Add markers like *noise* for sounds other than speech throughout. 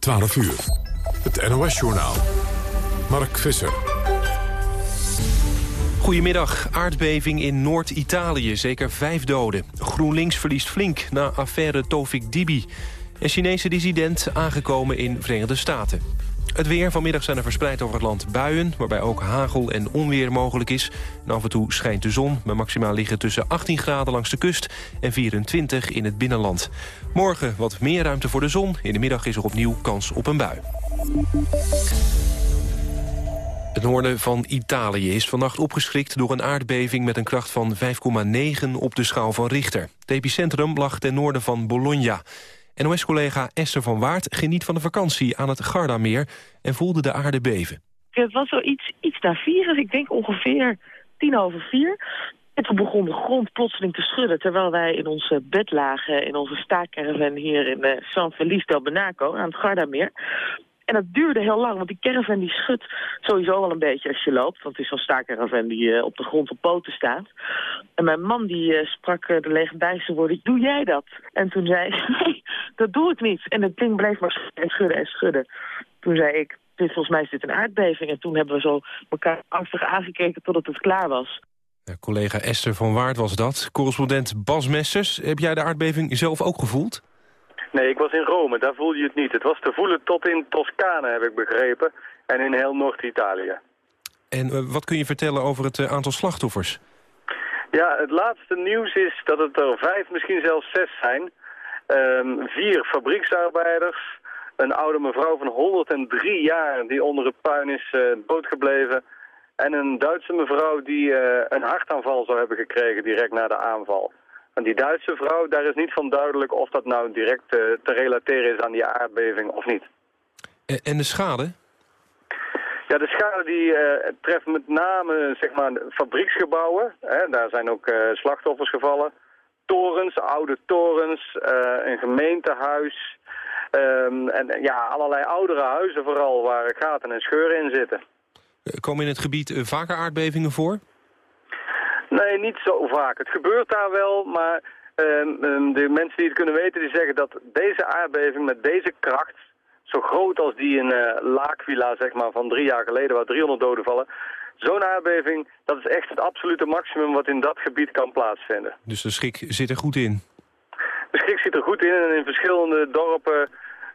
12 uur. Het NOS-journaal. Mark Visser. Goedemiddag. Aardbeving in Noord-Italië. Zeker vijf doden. GroenLinks verliest flink na affaire Tofik Dibi. Een Chinese dissident aangekomen in Verenigde Staten. Het weer. Vanmiddag zijn er verspreid over het land buien... waarbij ook hagel en onweer mogelijk is. En af en toe schijnt de zon. Met maximaal liggen tussen 18 graden langs de kust... en 24 in het binnenland. Morgen wat meer ruimte voor de zon. In de middag is er opnieuw kans op een bui. Het noorden van Italië is vannacht opgeschrikt door een aardbeving met een kracht van 5,9 op de schaal van Richter. Het epicentrum lag ten noorden van Bologna. NOS-collega Esther van Waard geniet van de vakantie aan het Gardameer en voelde de aarde beven. Het was zoiets iets na vier, dus ik denk ongeveer tien over vier. En toen begon de grond plotseling te schudden... terwijl wij in ons bed lagen in onze staakcaravan hier in uh, San Felice del Benaco... aan het Gardameer. En dat duurde heel lang, want die caravan die schudt sowieso wel een beetje als je loopt. Want het is zo'n staakcaravan die uh, op de grond op poten staat. En mijn man die uh, sprak uh, de legendarische woorden, doe jij dat? En toen zei ik, *laughs* nee, dat doe ik niet. En het ding bleef maar schudden en schudden en schudden. Toen zei ik, dit, volgens mij is dit een aardbeving. En toen hebben we zo elkaar angstig aangekeken totdat het klaar was. Ja, collega Esther van Waard was dat. Correspondent Bas Messers, heb jij de aardbeving zelf ook gevoeld? Nee, ik was in Rome, daar voelde je het niet. Het was te voelen tot in Toscane, heb ik begrepen. En in heel Noord-Italië. En uh, wat kun je vertellen over het uh, aantal slachtoffers? Ja, het laatste nieuws is dat het er vijf, misschien zelfs zes zijn. Um, vier fabrieksarbeiders, een oude mevrouw van 103 jaar die onder het puin is uh, doodgebleven... en een Duitse mevrouw die een hartaanval zou hebben gekregen direct na de aanval. En die Duitse vrouw, daar is niet van duidelijk of dat nou direct uh, te relateren is aan die aardbeving of niet. En de schade? Ja, de schade die uh, treft met name zeg maar, fabrieksgebouwen. Hè, daar zijn ook uh, slachtoffers gevallen. Torens, oude torens, een gemeentehuis. Um, en ja, allerlei oudere huizen vooral waar gaten en scheuren in zitten. Komen in het gebied vaker aardbevingen voor? Nee, niet zo vaak. Het gebeurt daar wel, maar uh, de mensen die het kunnen weten... die zeggen dat deze aardbeving met deze kracht... zo groot als die in uh, L'Aquila zeg maar, van drie jaar geleden... waar 300 doden vallen... Zo'n aardbeving, dat is echt het absolute maximum wat in dat gebied kan plaatsvinden. Dus de schrik zit er goed in? De schrik zit er goed in en in verschillende dorpen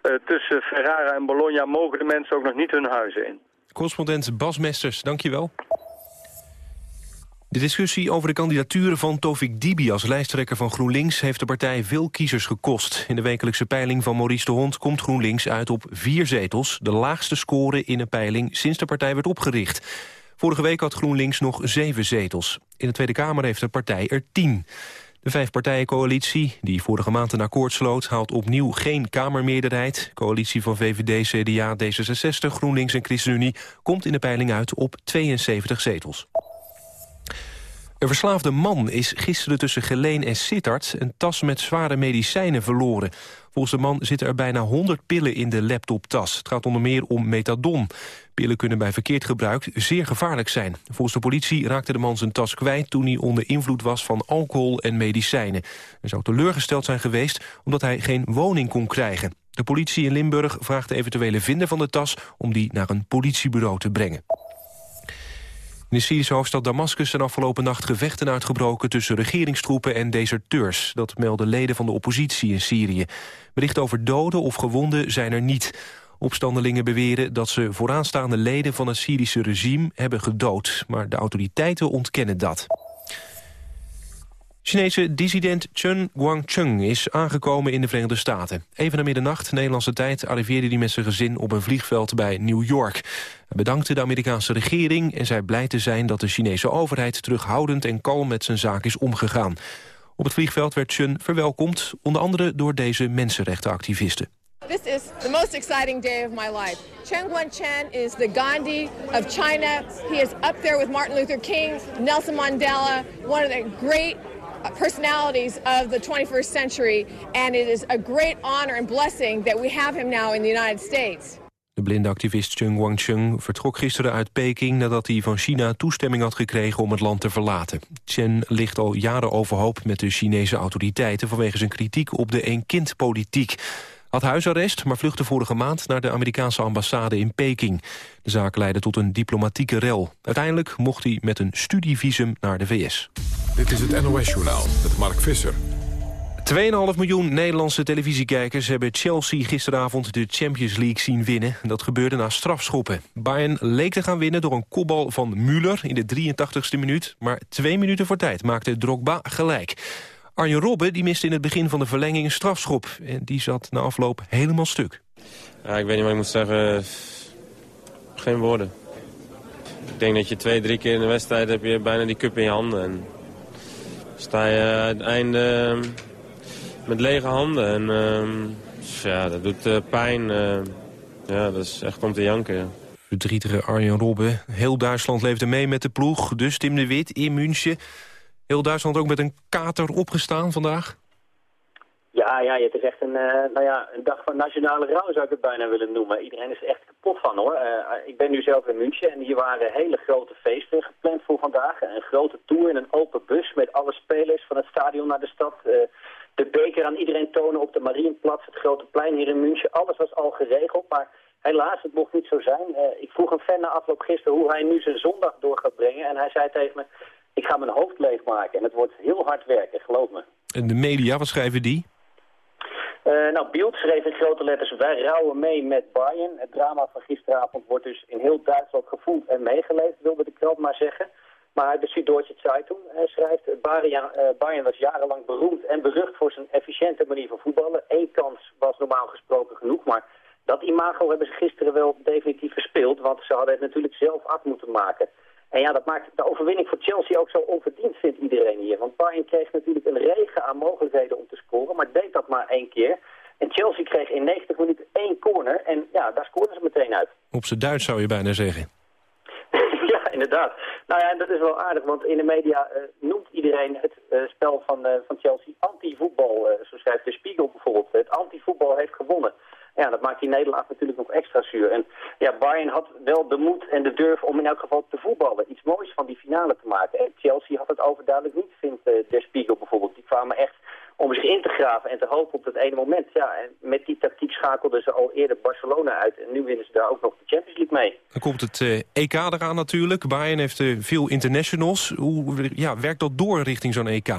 uh, tussen Ferrara en Bologna mogen de mensen ook nog niet hun huizen in. Correspondent Bas Mesters, dankjewel. De discussie over de kandidaturen van Tovik Dibi als lijsttrekker van GroenLinks heeft de partij veel kiezers gekost. In de wekelijkse peiling van Maurice de Hond komt GroenLinks uit op vier zetels, de laagste score in een peiling sinds de partij werd opgericht. Vorige week had GroenLinks nog zeven zetels. In de Tweede Kamer heeft de partij er tien. De vijfpartijencoalitie, die vorige maand een akkoord sloot... haalt opnieuw geen Kamermeerderheid. Coalitie van VVD, CDA, D66, GroenLinks en ChristenUnie... komt in de peiling uit op 72 zetels. Een verslaafde man is gisteren tussen Geleen en Sittard... een tas met zware medicijnen verloren. Volgens de man zitten er bijna 100 pillen in de laptoptas. Het gaat onder meer om methadon. Pillen kunnen bij verkeerd gebruik zeer gevaarlijk zijn. Volgens de politie raakte de man zijn tas kwijt... toen hij onder invloed was van alcohol en medicijnen. Hij zou teleurgesteld zijn geweest omdat hij geen woning kon krijgen. De politie in Limburg vraagt de eventuele vinder van de tas... om die naar een politiebureau te brengen. In de Syrische hoofdstad Damascus zijn afgelopen nacht gevechten uitgebroken... tussen regeringstroepen en deserteurs. Dat melden leden van de oppositie in Syrië. Berichten over doden of gewonden zijn er niet. Opstandelingen beweren dat ze vooraanstaande leden van het Syrische regime hebben gedood. Maar de autoriteiten ontkennen dat. Chinese dissident Chen Guangcheng is aangekomen in de Verenigde Staten. Even na middernacht, Nederlandse tijd, arriveerde hij met zijn gezin op een vliegveld bij New York. Hij bedankte de Amerikaanse regering en zei blij te zijn dat de Chinese overheid terughoudend en kalm met zijn zaak is omgegaan. Op het vliegveld werd Chen verwelkomd, onder andere door deze mensenrechtenactivisten. This is the most exciting day of my life. Chen Guangcheng is the Gandhi of China. He is up there with Martin Luther King, Nelson Mandela, one of the great personalities of the 21st century. And it is a great honor and blessing that we have him now in the United States. De blinde activist Cheng Guangcheng vertrok gisteren uit Peking... nadat hij van China toestemming had gekregen om het land te verlaten. Chen ligt al jaren overhoop met de Chinese autoriteiten... vanwege zijn kritiek op de een-kind-politiek. Had huisarrest, maar vluchtte vorige maand naar de Amerikaanse ambassade in Peking. De zaak leidde tot een diplomatieke rel. Uiteindelijk mocht hij met een studievisum naar de VS. Dit is het NOS-journaal met Mark Visser. 2,5 miljoen Nederlandse televisiekijkers hebben Chelsea gisteravond de Champions League zien winnen. Dat gebeurde na strafschoppen. Bayern leek te gaan winnen door een kopbal van Müller in de 83ste minuut. Maar twee minuten voor tijd maakte Drogba gelijk. Arjen Robben die miste in het begin van de verlenging een strafschop. En die zat na afloop helemaal stuk. Ja, ik weet niet wat ik moet zeggen. Geen woorden. Ik denk dat je twee, drie keer in de wedstrijd heb je bijna die cup in je handen. En sta je aan het einde met lege handen. En uh, ja, dat doet uh, pijn. Uh, ja, dat is echt om te janken, ja. Verdrietige Arjen Robben. Heel Duitsland leefde mee met de ploeg. Dus Tim de Wit in München. Heel Duitsland ook met een kater opgestaan vandaag? Ja, ja, het is echt een, uh, nou ja, een dag van nationale rouw zou ik het bijna willen noemen. Iedereen is er echt kapot van hoor. Uh, ik ben nu zelf in München en hier waren hele grote feesten gepland voor vandaag. Een grote tour in een open bus met alle spelers van het stadion naar de stad. Uh, de beker aan iedereen tonen op de Marienplatz, het grote plein hier in München. Alles was al geregeld, maar helaas, het mocht niet zo zijn. ik vroeg een fan na afloop gisteren hoe hij nu zijn zondag door gaat brengen. En hij zei tegen me, ik ga mijn hoofd leegmaken en het wordt heel hard werken, geloof me. En de media, wat schrijven die? Uh, nou, Bild schreef in grote letters, wij rouwen mee met Bayern. Het drama van gisteravond wordt dus in heel Duitsland gevoeld en meegeleefd, wilde de krant maar zeggen. Maar de Süddeutsche Zeitung uh, schrijft, Bayern, uh, Bayern was jarenlang beroemd en berucht voor zijn efficiënte manier van voetballen. Eén kans was normaal gesproken genoeg, maar dat imago hebben ze gisteren wel definitief verspeeld, want ze hadden het natuurlijk zelf af moeten maken. En ja, dat maakt de overwinning voor Chelsea ook zo onverdiend, vindt iedereen hier. Want Bayern kreeg natuurlijk een regen aan mogelijkheden om te scoren, maar deed dat maar één keer. En Chelsea kreeg in 90 minuten één corner en ja, daar scoorden ze meteen uit. Op z'n Duits zou je bijna zeggen. *laughs* ja, inderdaad. Nou ja, dat is wel aardig, want in de media uh, noemt iedereen het uh, spel van, uh, van Chelsea anti-voetbal. zo schrijft de Spiegel bijvoorbeeld. Het anti-voetbal heeft gewonnen. Ja, dat maakt die Nederlaag natuurlijk nog extra zuur. En ja, Bayern had wel de moed en de durf om in elk geval te voetballen. Iets moois van die finale te maken. En Chelsea had het overduidelijk niet, vindt uh, Der Spiegel bijvoorbeeld. Die kwamen echt om zich in te graven en te hopen op dat ene moment. Ja, en met die tactiek schakelden ze al eerder Barcelona uit. En nu winnen ze daar ook nog de Champions League mee. Dan komt het uh, EK eraan natuurlijk. Bayern heeft uh, veel internationals. Hoe ja, werkt dat door richting zo'n EK?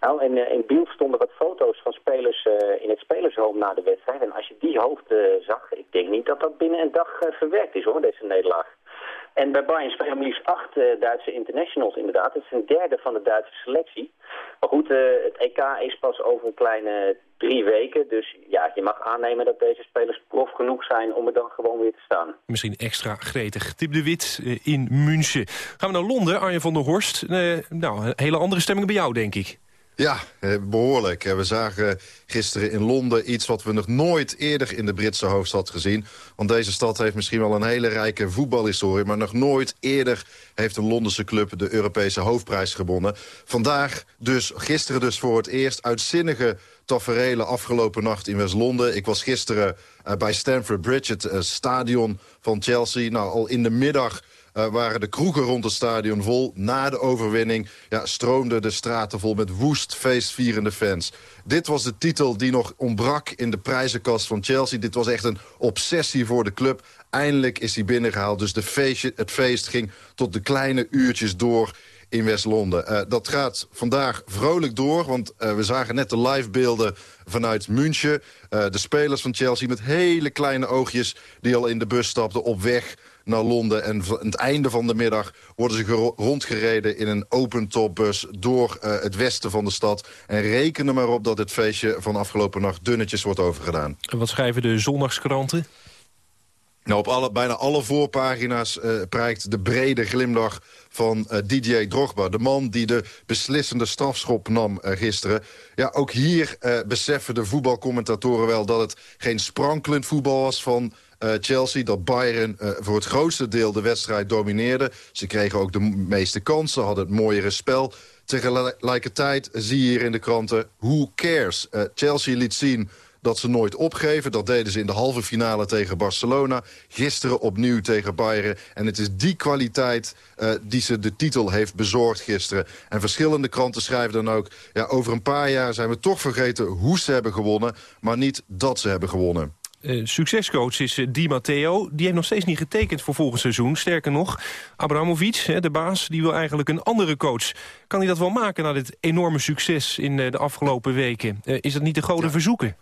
Nou, in, in beeld stonden wat foto's van spelers uh, in het spelershome na de wedstrijd. En als je die hoofd uh, zag, ik denk niet dat dat binnen een dag verwerkt is hoor, deze nederlaag. En bij Bayern spelen maar liefst acht Duitse internationals inderdaad. Het is een derde van de Duitse selectie. Maar goed, het EK is pas over een kleine drie weken. Dus ja, je mag aannemen dat deze spelers prof genoeg zijn om er dan gewoon weer te staan. Misschien extra gretig. Tip de Wit in München. Gaan we naar Londen, Arjen van der Horst. nou, een hele andere stemming bij jou, denk ik. Ja, behoorlijk. We zagen gisteren in Londen iets wat we nog nooit eerder in de Britse hoofdstad gezien. Want deze stad heeft misschien wel een hele rijke voetbalhistorie... maar nog nooit eerder heeft een Londense club de Europese hoofdprijs gewonnen. Vandaag dus, gisteren dus voor het eerst, uitzinnige taferelen afgelopen nacht in West-Londen. Ik was gisteren uh, bij Stamford Bridge, het stadion van Chelsea. Nou, al in de middag waren de kroegen rond het stadion vol. Na de overwinning ja, stroomden de straten vol met woest feestvierende fans. Dit was de titel die nog ontbrak in de prijzenkast van Chelsea. Dit was echt een obsessie voor de club. Eindelijk is hij binnengehaald. Dus de feestje, het feest ging tot de kleine uurtjes door in West-Londen. Uh, dat gaat vandaag vrolijk door, want uh, we zagen net de livebeelden vanuit München. De spelers van Chelsea met hele kleine oogjes die al in de bus stapten op weg naar Londen. En aan het einde van de middag worden ze rondgereden in een open topbus door uh, het westen van de stad. En reken er maar op dat het feestje van afgelopen nacht dunnetjes wordt overgedaan. En wat schrijven de zondagskranten? Nou, op alle, bijna alle voorpagina's uh, prijkt de brede glimlach van uh, DJ Drogba. De man die de beslissende strafschop nam uh, gisteren. Ja, ook hier beseffen de voetbalcommentatoren wel dat het geen sprankelend voetbal was van Chelsea. Dat Bayern uh, voor het grootste deel de wedstrijd domineerde. Ze kregen ook de meeste kansen, hadden het mooiere spel. Tegelijkertijd zie je hier in de kranten, who cares? Uh, Chelsea liet zien dat ze nooit opgeven. Dat deden ze in de halve finale tegen Barcelona. Gisteren opnieuw tegen Bayern. En het is die kwaliteit die ze de titel heeft bezorgd gisteren. En verschillende kranten schrijven dan ook... Ja, over een paar jaar zijn we toch vergeten hoe ze hebben gewonnen... maar niet dat ze hebben gewonnen. Uh, succescoach is uh, Di Matteo. Die heeft nog steeds niet getekend voor volgend seizoen. Sterker nog, Abramovic, de baas, die wil eigenlijk een andere coach. Kan hij dat wel maken na dit enorme succes in uh, de afgelopen weken? is dat niet de goden ja. verzoeken?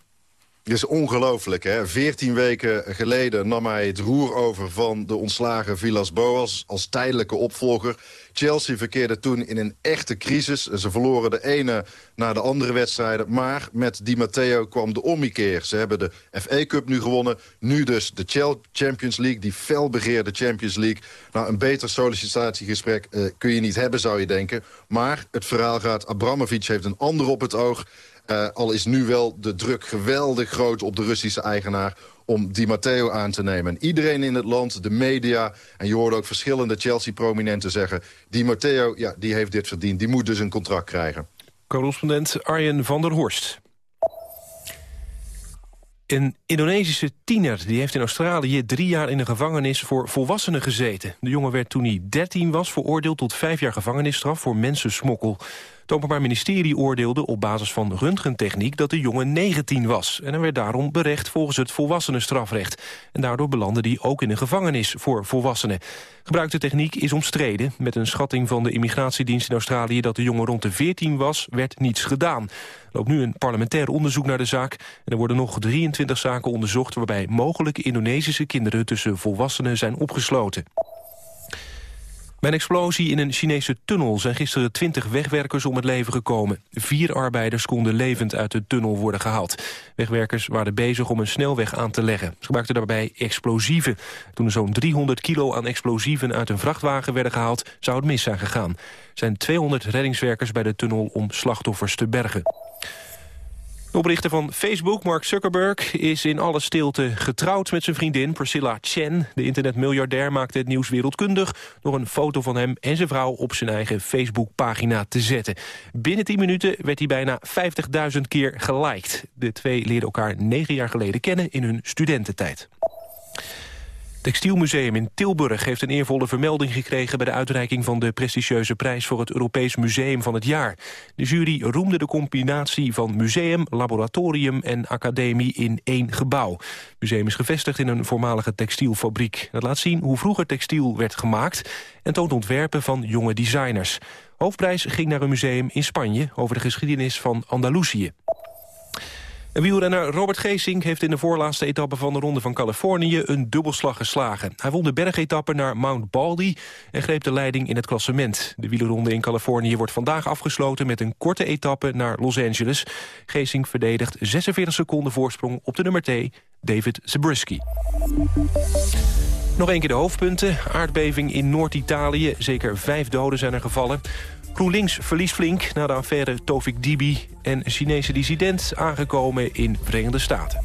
Het is ongelooflijk, hè? Veertien weken geleden nam hij het roer over van de ontslagen Villas-Boas... als tijdelijke opvolger. Chelsea verkeerde toen in een echte crisis. Ze verloren de ene na de andere wedstrijden. Maar met Di Matteo kwam de ommekeer. Ze hebben de FA Cup nu gewonnen. Nu dus de Champions League, die felbegeerde Champions League. Nou, een beter sollicitatiegesprek uh, kun je niet hebben, zou je denken. Maar het verhaal gaat, Abramovic heeft een ander op het oog... Uh, al is nu wel de druk geweldig groot op de Russische eigenaar om Di Matteo aan te nemen. En iedereen in het land, de media... en je hoorde ook verschillende Chelsea-prominenten zeggen... Di Matteo, ja, die heeft dit verdiend. Die moet dus een contract krijgen. Correspondent Arjen van der Horst. Een Indonesische tiener die heeft in Australië drie jaar in de gevangenis voor volwassenen gezeten. De jongen werd toen hij 13 was veroordeeld tot vijf jaar gevangenisstraf voor mensensmokkel. Het Openbaar Ministerie oordeelde op basis van röntgentechniek dat de jongen 19 was. En hij werd daarom berecht volgens het volwassenenstrafrecht. En daardoor belandde hij ook in een gevangenis voor volwassenen. Gebruikte techniek is omstreden. Met een schatting van de immigratiedienst in Australië dat de jongen rond de 14 was, werd niets gedaan. Er loopt nu een parlementair onderzoek naar de zaak. En er worden nog 23 zaken onderzocht waarbij mogelijke Indonesische kinderen tussen volwassenen zijn opgesloten. Bij een explosie in een Chinese tunnel zijn gisteren 20 wegwerkers om het leven gekomen. Vier arbeiders konden levend uit de tunnel worden gehaald. Wegwerkers waren bezig om een snelweg aan te leggen. Ze gebruikten daarbij explosieven. Toen er zo'n 300 kilo aan explosieven uit een vrachtwagen werden gehaald... zou het mis zijn gegaan. Er zijn 200 reddingswerkers bij de tunnel om slachtoffers te bergen. De oprichter van Facebook, Mark Zuckerberg, is in alle stilte getrouwd met zijn vriendin Priscilla Chen. De internetmiljardair maakte het nieuws wereldkundig door een foto van hem en zijn vrouw op zijn eigen Facebook-pagina te zetten. Binnen 10 minuten werd hij bijna 50.000 keer geliked. De twee leerden elkaar negen jaar geleden kennen in hun studententijd. Textielmuseum in Tilburg heeft een eervolle vermelding gekregen... bij de uitreiking van de prestigieuze prijs voor het Europees Museum van het jaar. De jury roemde de combinatie van museum, laboratorium en academie in één gebouw. Het museum is gevestigd in een voormalige textielfabriek. Dat laat zien hoe vroeger textiel werd gemaakt... en toont ontwerpen van jonge designers. Hoofdprijs ging naar een museum in Spanje over de geschiedenis van Andalusië. Wielrenner Robert Geesink heeft in de voorlaatste etappe van de Ronde van Californië een dubbelslag geslagen. Hij won de bergetappe naar Mount Baldy en greep de leiding in het klassement. De wielerronde in Californië wordt vandaag afgesloten met een korte etappe naar Los Angeles. Geesink verdedigt 46 seconden voorsprong op de nummer 2, David Zabriskie. Nog een keer de hoofdpunten. Aardbeving in Noord-Italië. Zeker vijf doden zijn er gevallen. GroenLinks verliest flink na de affaire Tovik Dibi... en Chinese dissident aangekomen in Verenigde Staten.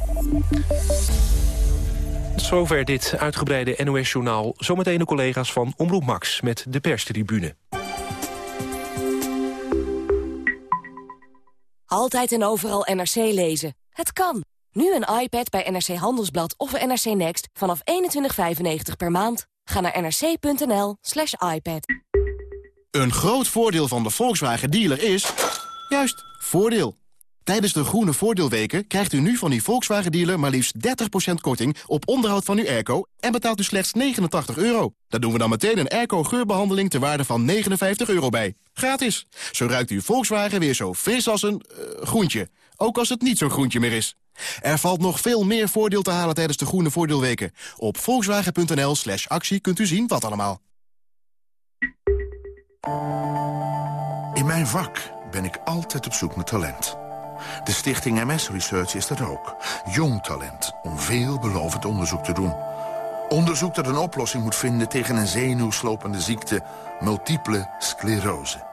Zover dit uitgebreide NOS-journaal. Zometeen de collega's van Omroep Max met de perstribune. Altijd en overal NRC lezen. Het kan. Nu een iPad bij NRC Handelsblad of NRC Next vanaf 21,95 per maand. Ga naar nrc.nl slash iPad. Een groot voordeel van de Volkswagen dealer is... juist, voordeel. Tijdens de groene voordeelweken krijgt u nu van die Volkswagen dealer... maar liefst 30% korting op onderhoud van uw airco... en betaalt u slechts 89 euro. Daar doen we dan meteen een airco-geurbehandeling... ter waarde van 59 euro bij. Gratis. Zo ruikt uw Volkswagen weer zo fris als een uh, groentje. Ook als het niet zo'n groentje meer is. Er valt nog veel meer voordeel te halen tijdens de groene voordeelweken. Op volkswagen.nl slash actie kunt u zien wat allemaal. In mijn vak ben ik altijd op zoek naar talent. De stichting MS Research is dat ook. Jong talent om veelbelovend onderzoek te doen. Onderzoek dat een oplossing moet vinden tegen een zenuwslopende ziekte... multiple sclerose.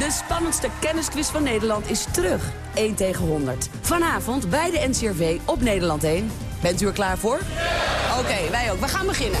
De spannendste kennisquiz van Nederland is terug. 1 tegen 100. Vanavond bij de NCRV op Nederland 1. Bent u er klaar voor? Oké, wij ook. We gaan beginnen.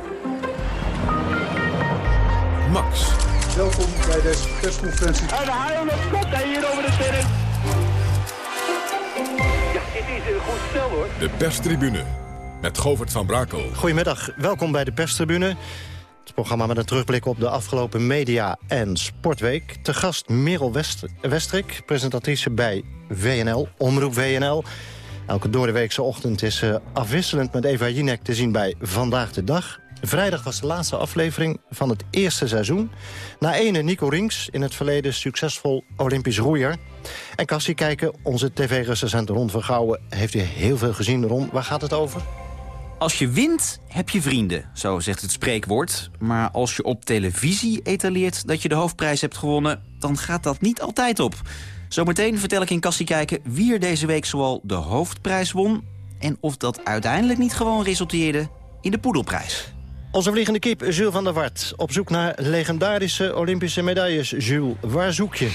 Max. Welkom bij deze persconferentie. En de haal op kop hier over de terrein. Ja, dit is een goed stel hoor. De perstribune met Govert van Brakel. Goedemiddag, welkom bij de perstribune. Het programma met een terugblik op de afgelopen media- en sportweek. Te gast Merel West Westrik, presentatrice bij WNL, Omroep WNL. Elke doordeweekse ochtend is ze afwisselend met Eva Jinek te zien bij Vandaag de Dag. Vrijdag was de laatste aflevering van het eerste seizoen. Na ene Nico Rings, in het verleden succesvol Olympisch roeier. En Cassie kijken, onze tv-recensent Ron heeft hier heel veel gezien. Ron, waar gaat het over? Als je wint, heb je vrienden, zo zegt het spreekwoord. Maar als je op televisie etaleert dat je de hoofdprijs hebt gewonnen... dan gaat dat niet altijd op. Zometeen vertel ik in Kassie kijken wie er deze week zoal de hoofdprijs won... en of dat uiteindelijk niet gewoon resulteerde in de poedelprijs. Onze vliegende kip, Jules van der Wart. Op zoek naar legendarische Olympische medailles. Jules, waar zoek je?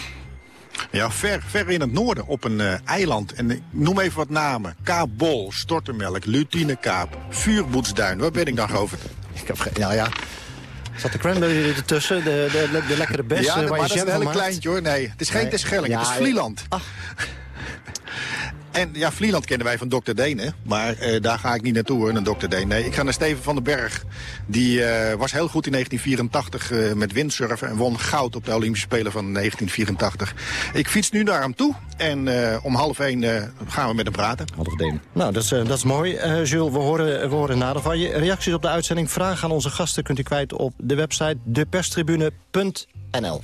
Ja, ver, ver in het noorden, op een uh, eiland. En ik noem even wat namen. Kaap Bol, Stortermelk, Lutinekaap, Vuurboetsduin. Waar ben ik dan over? *laughs* Ik heb geen... Nou ja, Zat de cranberry ertussen, de, de, de, de lekkere best ja, waar maar je dat is een hele kleintje hoor. Nee, het is geen Nee. Terschelling, Ja, het is. Vlieland. En ja, Vlieland kennen wij van Dr. Deen, hè? Maar eh, daar ga ik niet naartoe, hoor, naar Dr. Deen. Nee, ik ga naar Steven van den Berg. Die eh, was heel goed in 1984 eh, met windsurfen... en won goud op de Olympische Spelen van 1984. Ik fiets nu naar hem toe en eh, om half één eh, gaan we met hem praten. Half één. Nou, dat is, dat is mooi. Eh Jules, we horen, we horen nader van je. Reacties op de uitzending, vragen aan onze gasten... kunt u kwijt op de website deperstribune.nl.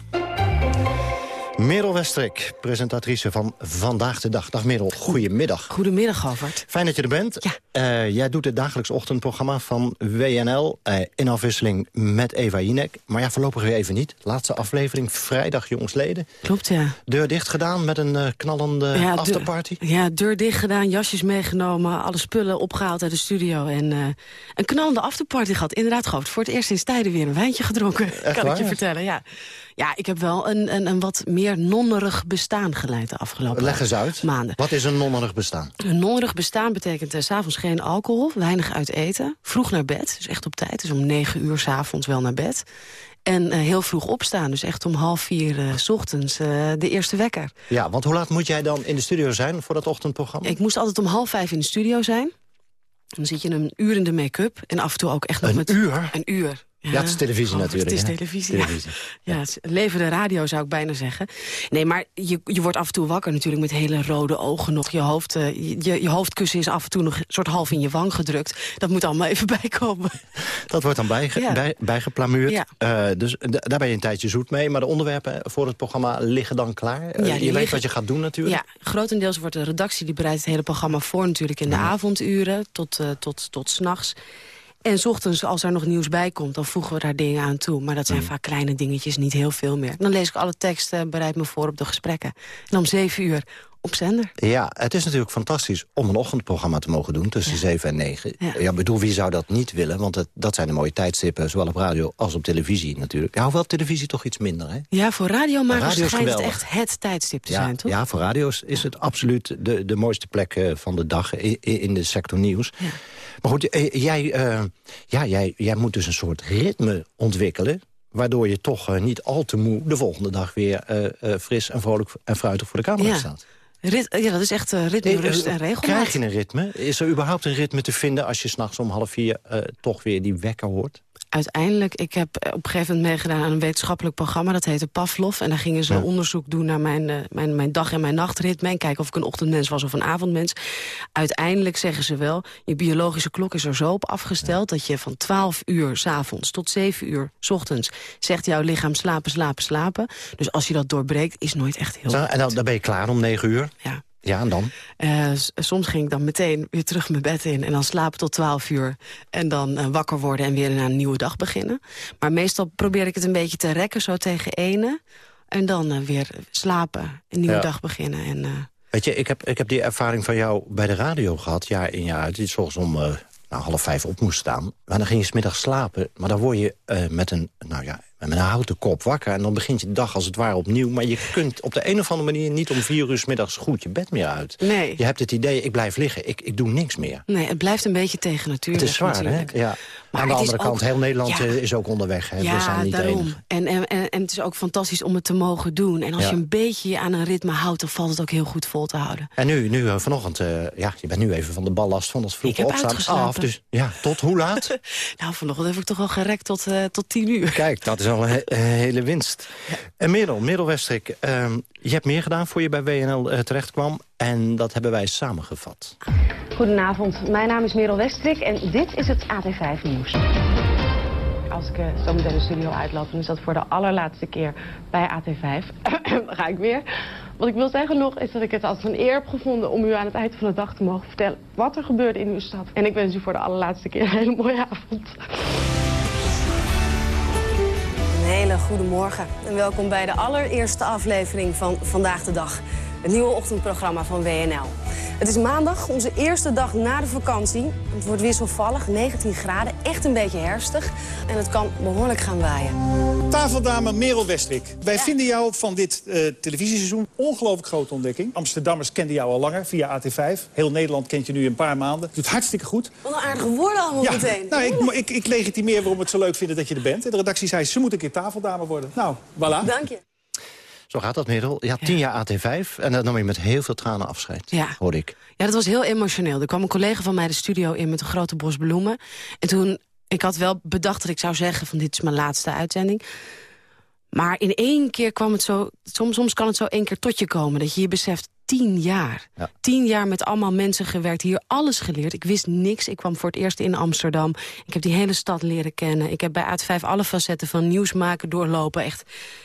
Merel Westrik, presentatrice van Vandaag de Dag. Dag Merel, goedemiddag. Goedemiddag, Govert. Fijn dat je er bent. Eh, jij doet het dagelijks ochtendprogramma van WNL... eh, in afwisseling met Eva Jinek. Maar ja, voorlopig weer even niet. Laatste aflevering, vrijdag jongsleden. Klopt, ja. Deur dicht gedaan met een eh, knallende ja, afterparty. Deur, ja, deur dicht gedaan, jasjes meegenomen, alle spullen opgehaald uit de studio. En een knallende afterparty gehad. Inderdaad, Govert, voor het eerst sinds tijden weer een wijntje gedronken. Echt kan waar? ik je vertellen, ja. Ja, ik heb wel een, een, een wat meer nonnerig bestaan geleid de afgelopen Leg eens uit. maanden. Wat is een nonnerig bestaan? Een nonnerig bestaan betekent s s'avonds geen alcohol, weinig uit eten. Vroeg naar bed, dus echt op tijd. Dus om negen uur s'avonds wel naar bed. En eh, heel vroeg opstaan, dus echt om half vier eh, s ochtends eh, de eerste wekker. Ja, want hoe laat moet jij dan in de studio zijn voor dat ochtendprogramma? Ik moest altijd om half vijf in de studio zijn. Dan zit je een uur in de make-up en af en toe ook echt nog Een met... uur? Een uur. Ja, het is televisie Oh, natuurlijk, Het is hè? televisie, Televisie. ja. Ja, het is levende radio zou ik bijna zeggen. Nee, maar je, je wordt af en toe wakker natuurlijk met hele rode ogen nog. Je, hoofd, eh, je, je hoofdkussen is af en toe nog een soort half in je wang gedrukt. Dat moet allemaal even *laughs* bijkomen. Dat wordt dan bijge Ja. bij, bijgeplamuurd. Eh, dus daar ben je een tijdje zoet mee. Maar de onderwerpen voor het programma liggen dan klaar. Eh, Ja, je weet liggen- wat je gaat doen natuurlijk. Ja, grotendeels wordt de redactie die bereidt het hele programma voor natuurlijk in de avonduren tot, tot, tot s'nachts. En 's ochtends, als er nog nieuws bij komt, dan voegen we daar dingen aan toe. Maar dat zijn vaak kleine dingetjes, niet heel veel meer. Dan lees ik alle teksten, bereid me voor op de gesprekken. En om zeven uur op zender. Ja, het is natuurlijk fantastisch om een ochtendprogramma te mogen doen... tussen 7 en 9. Ja. Ja. bedoel, wie zou dat niet willen? Want het, dat zijn de mooie tijdstippen, zowel op radio als op televisie natuurlijk. Ja, hoewel televisie toch iets minder, hè? Ja, voor Radio is schijnt het echt het tijdstip te Ja, zijn, toch? ja, voor radio's is het absoluut de, de mooiste plek eh, van de dag in de sector nieuws. Maar goed, eh, jij, eh, ja, jij, jij moet dus een soort ritme ontwikkelen... waardoor je toch niet al te moe de volgende dag weer fris en vrolijk en fruitig voor de camera Ja. staat. Rit- ja, dat is echt eh, ritme, Nee, eh, rust en regelmaat. Krijg je een ritme? Is er überhaupt een ritme te vinden als je s'nachts om half vier eh, toch weer die wekker hoort? Uiteindelijk, ik heb op een gegeven moment meegedaan aan een wetenschappelijk programma. Dat heette Pavlov. En daar gingen ze onderzoek doen naar mijn, uh, mijn, mijn dag- en mijn nachtritme. En kijken of ik een ochtendmens was of een avondmens. Uiteindelijk zeggen ze wel, je biologische klok is er zo op afgesteld... dat je van 12 uur s avonds tot 7 uur s ochtends... zegt jouw lichaam slapen, slapen, slapen. Dus als je dat doorbreekt, is nooit echt heel Zo, En dan, dan ben je klaar om 9 uur? Ja. Ja, en dan? Uh, soms ging ik dan meteen weer terug mijn bed in... en dan slapen tot 12 uur. En dan uh, wakker worden en weer naar een nieuwe dag beginnen. Maar meestal probeer ik het een beetje te rekken, zo tegen ene. En dan uh, weer slapen, een nieuwe ja. dag beginnen. En, Weet je, ik heb, ik heb die ervaring van jou bij de radio gehad, jaar in jaar uit. Soms om nou, half vijf op moest staan. Maar dan ging je 's middags slapen. Maar dan word je met een, nou ja, met een houten kop wakker. En dan begint je de dag als het ware opnieuw. Maar je kunt op de een of andere manier niet om vier uur s middags goed je bed meer uit. Nee. Je hebt het idee, ik blijf liggen, ik, ik doe niks meer. Nee, het blijft een beetje tegen natuurlijk. Het is zwaar, natuurlijk. hè? Ja. Maar Aan de andere kant, ook- heel Nederland Ja. eh, is ook onderweg. Hè? We Ja, zijn niet de daarom. en, en, en het is ook fantastisch om het te mogen doen. En als Ja. je een beetje je aan een ritme houdt... dan valt het ook heel goed vol te houden. En nu, nu eh, vanochtend, eh, ja, je bent nu even van de ballast van dat vroege heb opstaan uitgeslapen. af. Dus ja, tot hoe laat? *laughs* Nou, vanochtend heb ik toch al gerekt tot, eh, tot tien uur. Kijk, dat is al een he- een hele winst. En Merel, Merel Westrik, ehm, je hebt meer gedaan voor je bij WNL terecht kwam. En dat hebben wij samengevat. Goedenavond, mijn naam is Merel Westrik en dit is het AT5 Nieuws. Als ik eh, zo meteen de studio uitloop, dan is dat voor de allerlaatste keer bij AT5. *clears throat* ga ik weer. Wat ik wil zeggen nog, is dat ik het als een eer heb gevonden om u aan het eind van de dag te mogen vertellen wat er gebeurde in uw stad. En ik wens u voor de allerlaatste keer een hele mooie avond. Een hele goede morgen en welkom bij de allereerste aflevering van Vandaag de Dag. Het nieuwe ochtendprogramma van WNL. Het is maandag, onze eerste dag na de vakantie. Het wordt wisselvallig, 19 graden, echt een beetje herfstig. En het kan behoorlijk gaan waaien. Tafeldame Merel Westrik. Wij vinden jou van dit eh, televisieseizoen ongelooflijk grote ontdekking. Amsterdammers kenden jou al langer via AT5. Heel Nederland kent je nu een paar maanden. Doet hartstikke goed. Wat een aardige woorden allemaal Ja, meteen. nou, ik, ik, ik legitimeer waarom we het zo leuk vinden dat je er bent. En de redactie zei, ze moet een keer tafeldame worden. Nou, voilà. Dank je. Zo gaat dat, Merel. Ja, tien jaar AT5. En dan nam je met heel veel tranen afscheid, Ja. hoorde ik. Ja, dat was heel emotioneel. Er kwam een collega van mij de studio in met een grote bos bloemen. En toen, ik had wel bedacht dat ik zou zeggen van dit is mijn laatste uitzending. Maar in één keer kwam het zo, soms, soms kan het zo één keer tot je komen. Dat je je beseft, tien jaar. Tien jaar met allemaal mensen gewerkt, hier alles geleerd. Ik wist niks, ik kwam voor het eerst in Amsterdam. Ik heb die hele stad leren kennen. Ik heb bij AT5 alle facetten van nieuws maken doorlopen. Echt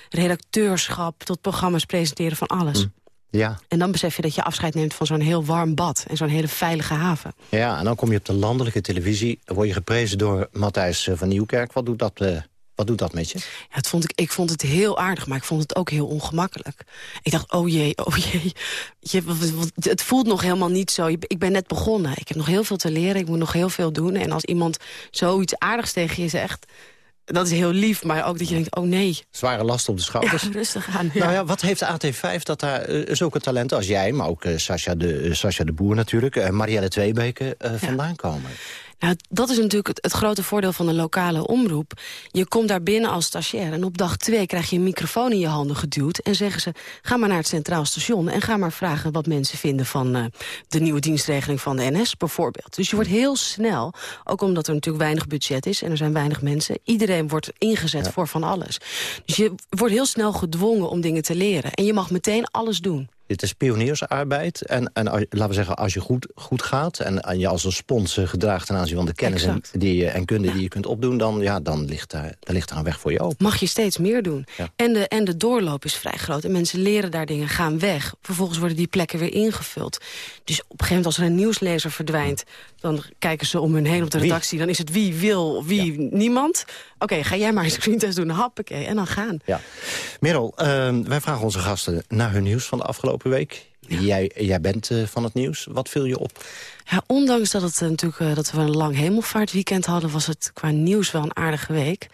redacteurschap tot programma's presenteren van alles. Ja. En dan besef je dat je afscheid neemt van zo'n heel warm bad... en zo'n hele veilige haven. ja, en dan kom je op de landelijke televisie. Word je geprezen door Matthijs eh, van Nieuwkerk. Wat doet dat, eh, wat doet dat met je? Ja, het vond ik, ik vond het heel aardig, maar ik vond het ook heel ongemakkelijk. Ik dacht, oh jee, oh jee. Je, het voelt nog helemaal niet zo. Ik ben net begonnen. Ik heb nog heel veel te leren. Ik moet nog heel veel doen. En als iemand zoiets aardigs tegen je zegt... dat is heel lief, maar ook dat je denkt, oh nee. Zware last op de schouders. Ja, *laughs* rustig aan. Nou ja, wat heeft AT5 dat daar eh, zulke talenten als jij... maar ook eh Sascha, de, eh, Sascha de Boer natuurlijk, Marielle Tweebeke vandaan komen? Nou, dat is natuurlijk het, het grote voordeel van de lokale omroep. Je komt daar binnen als stagiair en op dag twee krijg je een microfoon in je handen geduwd... en zeggen ze, ga maar naar het Centraal Station... en ga maar vragen wat mensen vinden van eh, de nieuwe dienstregeling van de NS bijvoorbeeld. Dus je wordt heel snel, ook omdat er natuurlijk weinig budget is... en er zijn weinig mensen, iedereen wordt ingezet voor van alles. Dus je wordt heel snel gedwongen om dingen te leren. En je mag meteen alles doen. Dit is pioniersarbeid. En, en laten we zeggen, als je goed, goed gaat... En, en je als een spons eh, gedraagt ten aanzien van de kennis en, die, je- en kunde die je kunt opdoen... dan, ja, dan ligt, daar, dan ligt daar een weg voor je open. mag je steeds meer doen. Ja. En, de, en de doorloop is vrij groot. En mensen leren daar dingen, gaan weg. Vervolgens worden die plekken weer ingevuld. Dus op een gegeven moment als er een nieuwslezer verdwijnt... dan kijken ze om hun heen op de Wie? redactie. Dan is het wie wil, wie niemand. Oké, ga jij maar een screentest doen. Hoppakee, en dan gaan. Ja. Merel, eh, wij vragen onze gasten naar hun nieuws van de afgelopen week. Jij, jij bent eh, van het nieuws. Wat viel je op? Ja, ondanks dat, het, eh, natuurlijk, eh, dat we een lang hemelvaartweekend hadden... was het qua nieuws wel een aardige week.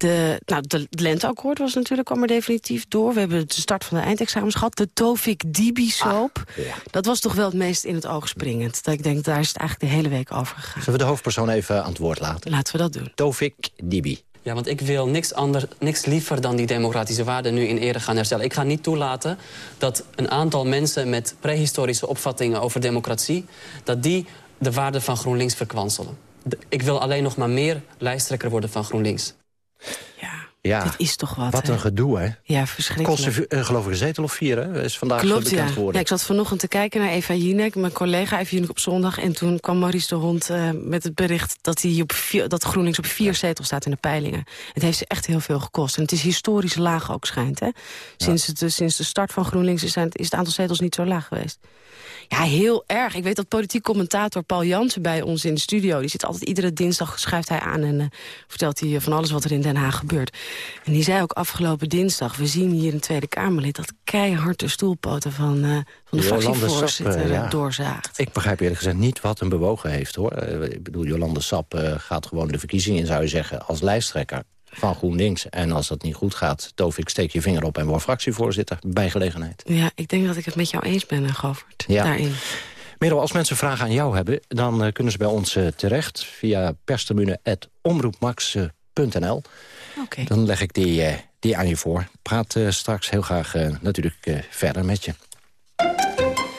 De, nou, de lenteakkoord was natuurlijk, kwam er definitief door. We hebben de start van de eindexamens gehad. De Tovik Dibi-soap. Dat was toch wel het meest in het oog springend. Dat ik denk, daar is het eigenlijk de hele week over gegaan. Zullen we de hoofdpersoon even aan het woord laten? Laten we dat doen. Tovik Dibi. Ja, want ik wil niks, anders, niks liever dan die democratische waarden nu in ere gaan herstellen. Ik ga niet toelaten dat een aantal mensen met prehistorische opvattingen over democratie... dat die de waarden van GroenLinks verkwanselen. ik wil alleen nog maar meer lijsttrekker worden van GroenLinks. Ja, Dit is toch wat, Wat hè? een gedoe, hè? Ja, verschrikkelijk. Kost er, geloof ik een zetel of vier, hè? Is vandaag Klopt, bekend ja. geworden. ja. Ik zat vanochtend te kijken naar Eva Jinek, mijn collega Eva Jinek op zondag. En toen kwam Maurice de Hond eh, met het bericht dat, hij op vier, dat GroenLinks op vier zetels staat in de peilingen. Het heeft ze echt heel veel gekost. En het is historisch laag ook, schijnt. Hè? Sinds, het, eh, sinds de start van GroenLinks is, het- is het aantal zetels niet zo laag geweest. Ja, heel erg. Ik weet dat politiek commentator Paul Jansen bij ons in de studio... die zit altijd iedere dinsdag, schuift hij aan... en eh, vertelt hij eh, van alles wat er in Den Haag gebeurt. En die zei ook afgelopen dinsdag... we zien hier een Tweede Kamerlid... dat keihard de stoelpoten van, eh, van de Jolande fractievoorzitter Sap, ja. doorzaagt. Ik begrijp eerlijk gezegd niet wat hem bewogen heeft, hoor. Ik bedoel, Jolande Sap gaat gewoon de verkiezingen in, zou je zeggen... als lijsttrekker van GroenLinks. En als dat niet goed gaat, Tovik, steek je vinger op... en word fractievoorzitter, bij gelegenheid. Ja, ik denk dat ik het met jou eens ben, eh, Govert, Ja. daarin. Merel, als mensen vragen aan jou hebben... dan eh, kunnen ze bij ons eh, terecht via perstribune.omroepmax.nl. Oké. Dan leg ik die, die aan je voor. Praat straks heel graag natuurlijk verder met je.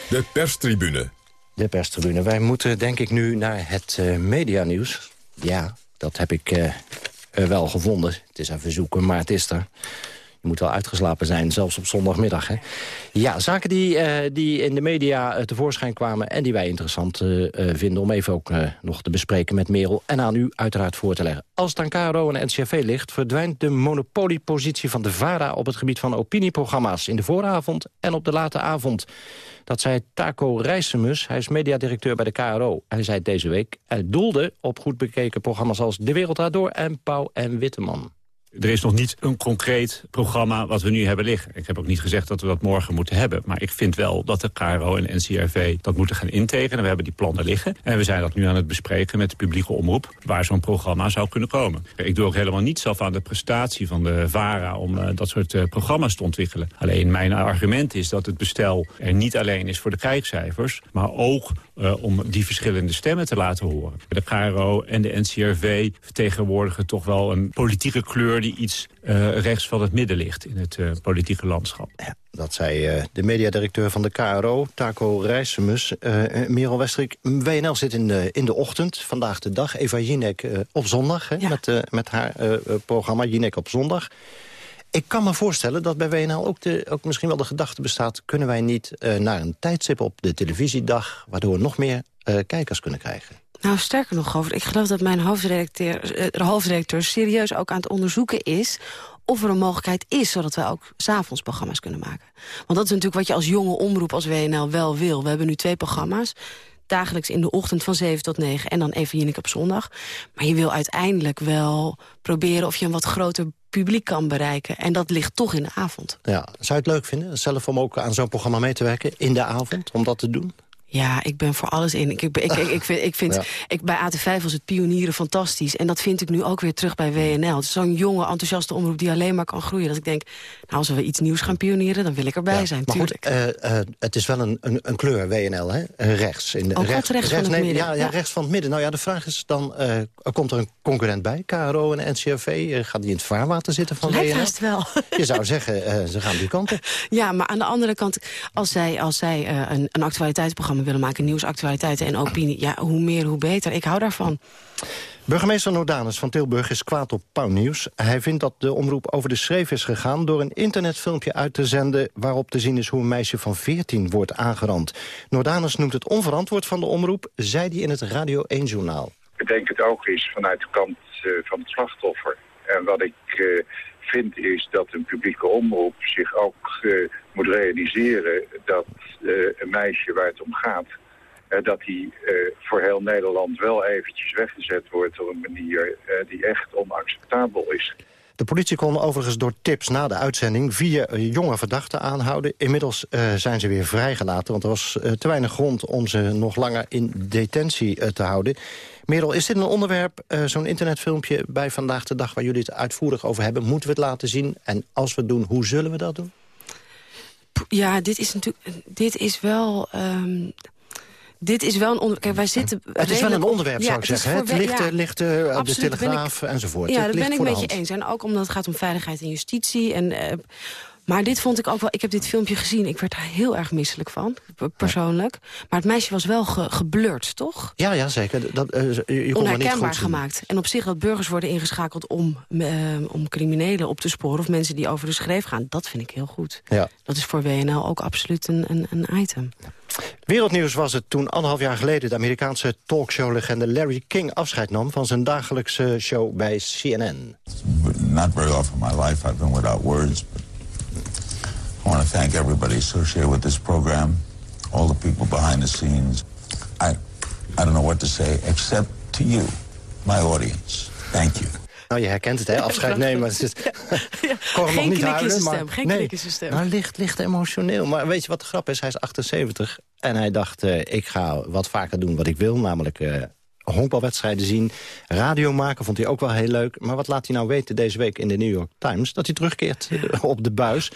De perstribune. De perstribune. Wij moeten denk ik nu naar het eh medianieuws. Ja, dat heb ik wel gevonden. Het is even zoeken, maar het is er. Je moet wel uitgeslapen zijn, zelfs op zondagmiddag. Hè? Ja, zaken die, eh, die in de media eh, tevoorschijn kwamen... en die wij interessant eh, vinden om even ook nog te bespreken met Merel... en aan u uiteraard voor te leggen. Als het aan KRO en NCRV ligt... verdwijnt de monopoliepositie van de VARA... op het gebied van opinieprogramma's in de vooravond en op de late avond. Dat zei Taco Rijsemus, hij is mediadirecteur bij de KRO. Hij zei deze week, hij doelde op goed bekeken programma's... als De Wereld Draait Door en Pauw en Witteman. Er is nog niet een concreet programma wat we nu hebben liggen. Ik heb ook niet gezegd dat we dat morgen moeten hebben. Maar ik vind wel dat de KRO en NCRV dat moeten gaan integenen. We hebben die plannen liggen. En we zijn dat nu aan het bespreken met de publieke omroep... waar zo'n programma zou kunnen komen. Ik doe ook helemaal niets af aan de prestatie van de VARA... om eh, dat soort eh, programma's te ontwikkelen. Alleen mijn argument is dat het bestel er niet alleen is voor de kijkcijfers... maar ook eh, om die verschillende stemmen te laten horen. De KRO en de NCRV vertegenwoordigen toch wel een politieke kleur... die iets eh, rechts van het midden ligt in het eh, politieke landschap. Dat zei eh, de mediadirecteur van de KRO, Taco Rijsemus. Uh, Merel Westrik, WNL zit in de, in de ochtend, vandaag de dag. Eva Jinek uh, op zondag, hè, met, uh, met haar uh, programma Jinek op zondag. Ik kan me voorstellen dat bij WNL ook, de, ook misschien wel de gedachte bestaat... kunnen wij niet uh, naar een tijdstip op de televisiedag... waardoor we nog meer uh, kijkers kunnen krijgen? Nou, sterker nog, over. ik geloof dat mijn hoofdredacteur, uh, hoofdredacteur serieus ook aan het onderzoeken is of er een mogelijkheid is, zodat wij ook s'avonds programma's kunnen maken. Want dat is natuurlijk wat je als jonge omroep als WNL wel wil. We hebben nu twee programma's dagelijks in de ochtend van 7 tot 9 en dan even Jinek op zondag. Maar je wil uiteindelijk wel proberen of je een wat groter publiek kan bereiken. En dat ligt toch in de avond. Ja, zou je het leuk vinden, zelf om ook aan zo'n programma mee te werken in de avond, om dat te doen? Ja, ik ben voor alles in. Ik, ik, ik, ik vind, ik vind Ja. ik, bij AT5 was het pionieren fantastisch. En dat vind ik nu ook weer terug bij WNL. Het is zo'n jonge, enthousiaste omroep die alleen maar kan groeien. Dat ik denk, nou, als we iets nieuws gaan pionieren... dan wil ik erbij zijn, Maar goed, eh, eh, het is wel een, een, een kleur, WNL, hè? Rechts. In de, Ook wat rechts van het nee, midden, Ja, ja, ja. rechts van het midden. Nou ja, de vraag is dan, eh, komt er een concurrent bij? KRO en NCRV? Eh, gaat die in het vaarwater zitten van Lijkt haast wel. *laughs* Je zou zeggen, eh, ze gaan die kant op. *laughs* Ja, maar aan de andere kant, als zij, als zij eh, een, een actualiteitsprogramma willen maken... nieuwsactualiteiten en opinie, ja, hoe meer, hoe beter. Ik hou daarvan. Burgemeester Nodanus van Tilburg is kwaad op Pauwnieuws. Hij vindt dat de omroep over de schreef is gegaan... door een internetfilmpje uit te zenden... waarop te zien is hoe een meisje van 14 wordt aangerand. Nodanus noemt het onverantwoord van de omroep... zei hij in het Radio 1-journaal. Denk het ook is vanuit de kant eh, van het slachtoffer. En wat ik eh, vind is dat een publieke omroep zich ook eh, moet realiseren dat een meisje waar het om gaat, dat die voor heel Nederland wel eventjes weggezet wordt op een manier die echt onacceptabel is. De politie kon overigens door tips na de uitzending... vier jonge verdachten aanhouden. Inmiddels zijn ze weer vrijgelaten... want er was te weinig grond om ze nog langer in detentie te houden. Merel, is dit een onderwerp, eh, zo'n internetfilmpje... bij Vandaag de Dag waar jullie het uitvoerig over hebben? Moeten we het laten zien? En als we het doen, hoe zullen we dat doen? Ja, dit is natuurlijk, dit is wel... ehm, dit is wel een onderwerp. Kijk, wij zitten. Het is wel een onderwerp, zou ik het zeggen. Het we- ligt, ja, ligt op de ik- Telegraaf enzovoort. Ja, Het daar ligt ben ik met je eens. En ook omdat het gaat om veiligheid en justitie. En eh, Maar dit vond ik ook wel... Ik heb dit filmpje gezien. Ik werd daar heel erg misselijk van, persoonlijk. Maar het meisje was wel ge geblurred, toch? Ja, ja zeker. Dat, uh, je kon Onherkenbaar niet goed gemaakt. En op zich dat burgers worden ingeschakeld om, uh, om criminelen op te sporen... of mensen die over de schreef gaan, dat vind ik heel goed. Ja. Dat is voor WNL ook absoluut een, een, een item. Wereldnieuws was het toen anderhalf jaar geleden... de Amerikaanse talkshow-legende Larry King afscheid nam... van zijn dagelijkse show bij CNN. Not very often in my life I've been without words. But I want to thank everybody associated with this program. All the people behind the scenes. I, I don't know what to say except to you, my audience. Thank you. Nou, je herkent het, hè? Afscheid nemen. Het is, ja, *laughs* kon nog geen niet knik in huilen, zijn maar, stem. Geen nee, knik in zijn stem. Maar licht, licht emotioneel. Maar weet je wat de grap is? Hij is 78 en hij dacht... Uh, ik ga wat vaker doen wat ik wil, namelijk... Uh, honkbalwedstrijden zien. Radio maken vond hij ook wel heel leuk. Maar wat laat hij nou weten deze week in de New York Times? Dat hij terugkeert uh, op de buis.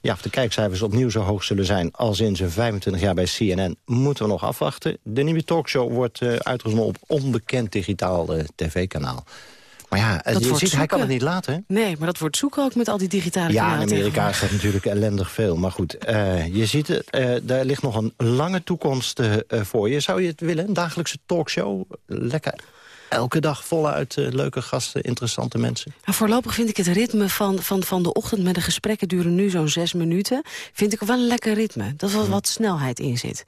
Ja, of de kijkcijfers opnieuw zo hoog zullen zijn... als in zijn 25 jaar bij CNN, moeten we nog afwachten. De nieuwe talkshow wordt uh, uitgezonden op onbekend digitaal uh, tv-kanaal. Maar ja, Dat je ziet, hij kan het niet laten. hè? Nee, maar dat wordt zoeken ook met al die digitale Ja, in Amerika is dat natuurlijk ellendig veel. Maar goed, eh, je ziet het, eh, daar ligt nog een lange toekomst eh, voor je. Zou je het willen, een dagelijkse talkshow? Lekker elke dag voluit eh, leuke gasten, interessante mensen. Maar voorlopig vind ik het ritme van, van, van de ochtend... met de gesprekken duren nu zo'n zes minuten... vind ik wel een lekker ritme. Dat er wat, wat snelheid in zit.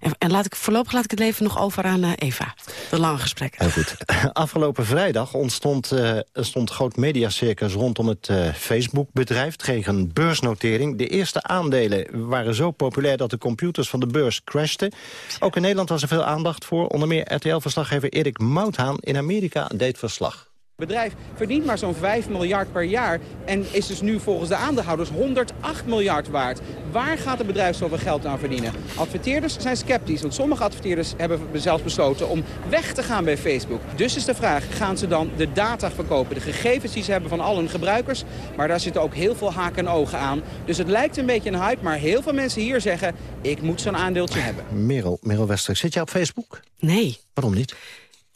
En, en laat ik, voorlopig laat ik het leven nog over aan eh, Eva. De lange gesprekken. Heel goed. *laughs* Afgelopen vrijdag ontstond uh, stond groot mediacircus rondom het Facebook-bedrijf. Het kreeg een beursnotering. De eerste aandelen waren zo populair dat de computers van de beurs crashten. Ook in Nederland was er veel aandacht voor. Onder meer RTL-verslaggever Erik Mouthaan in Amerika deed verslag. Het bedrijf verdient maar zo'n 5 miljard per jaar en is dus nu volgens de aandeelhouders 108 miljard waard. Waar gaat het bedrijf zoveel geld aan verdienen? Adverteerders zijn sceptisch, want sommige adverteerders hebben zelfs besloten om weg te gaan bij Facebook. Dus is de vraag, gaan ze dan de data verkopen, de gegevens die ze hebben van al hun gebruikers? Maar daar zitten ook heel veel haken en ogen aan. Dus het lijkt een beetje een hype, maar heel veel mensen hier zeggen, ik moet zo'n aandeeltje hebben. Merel, Merel Wester, zit jij op Facebook? Nee. Waarom niet?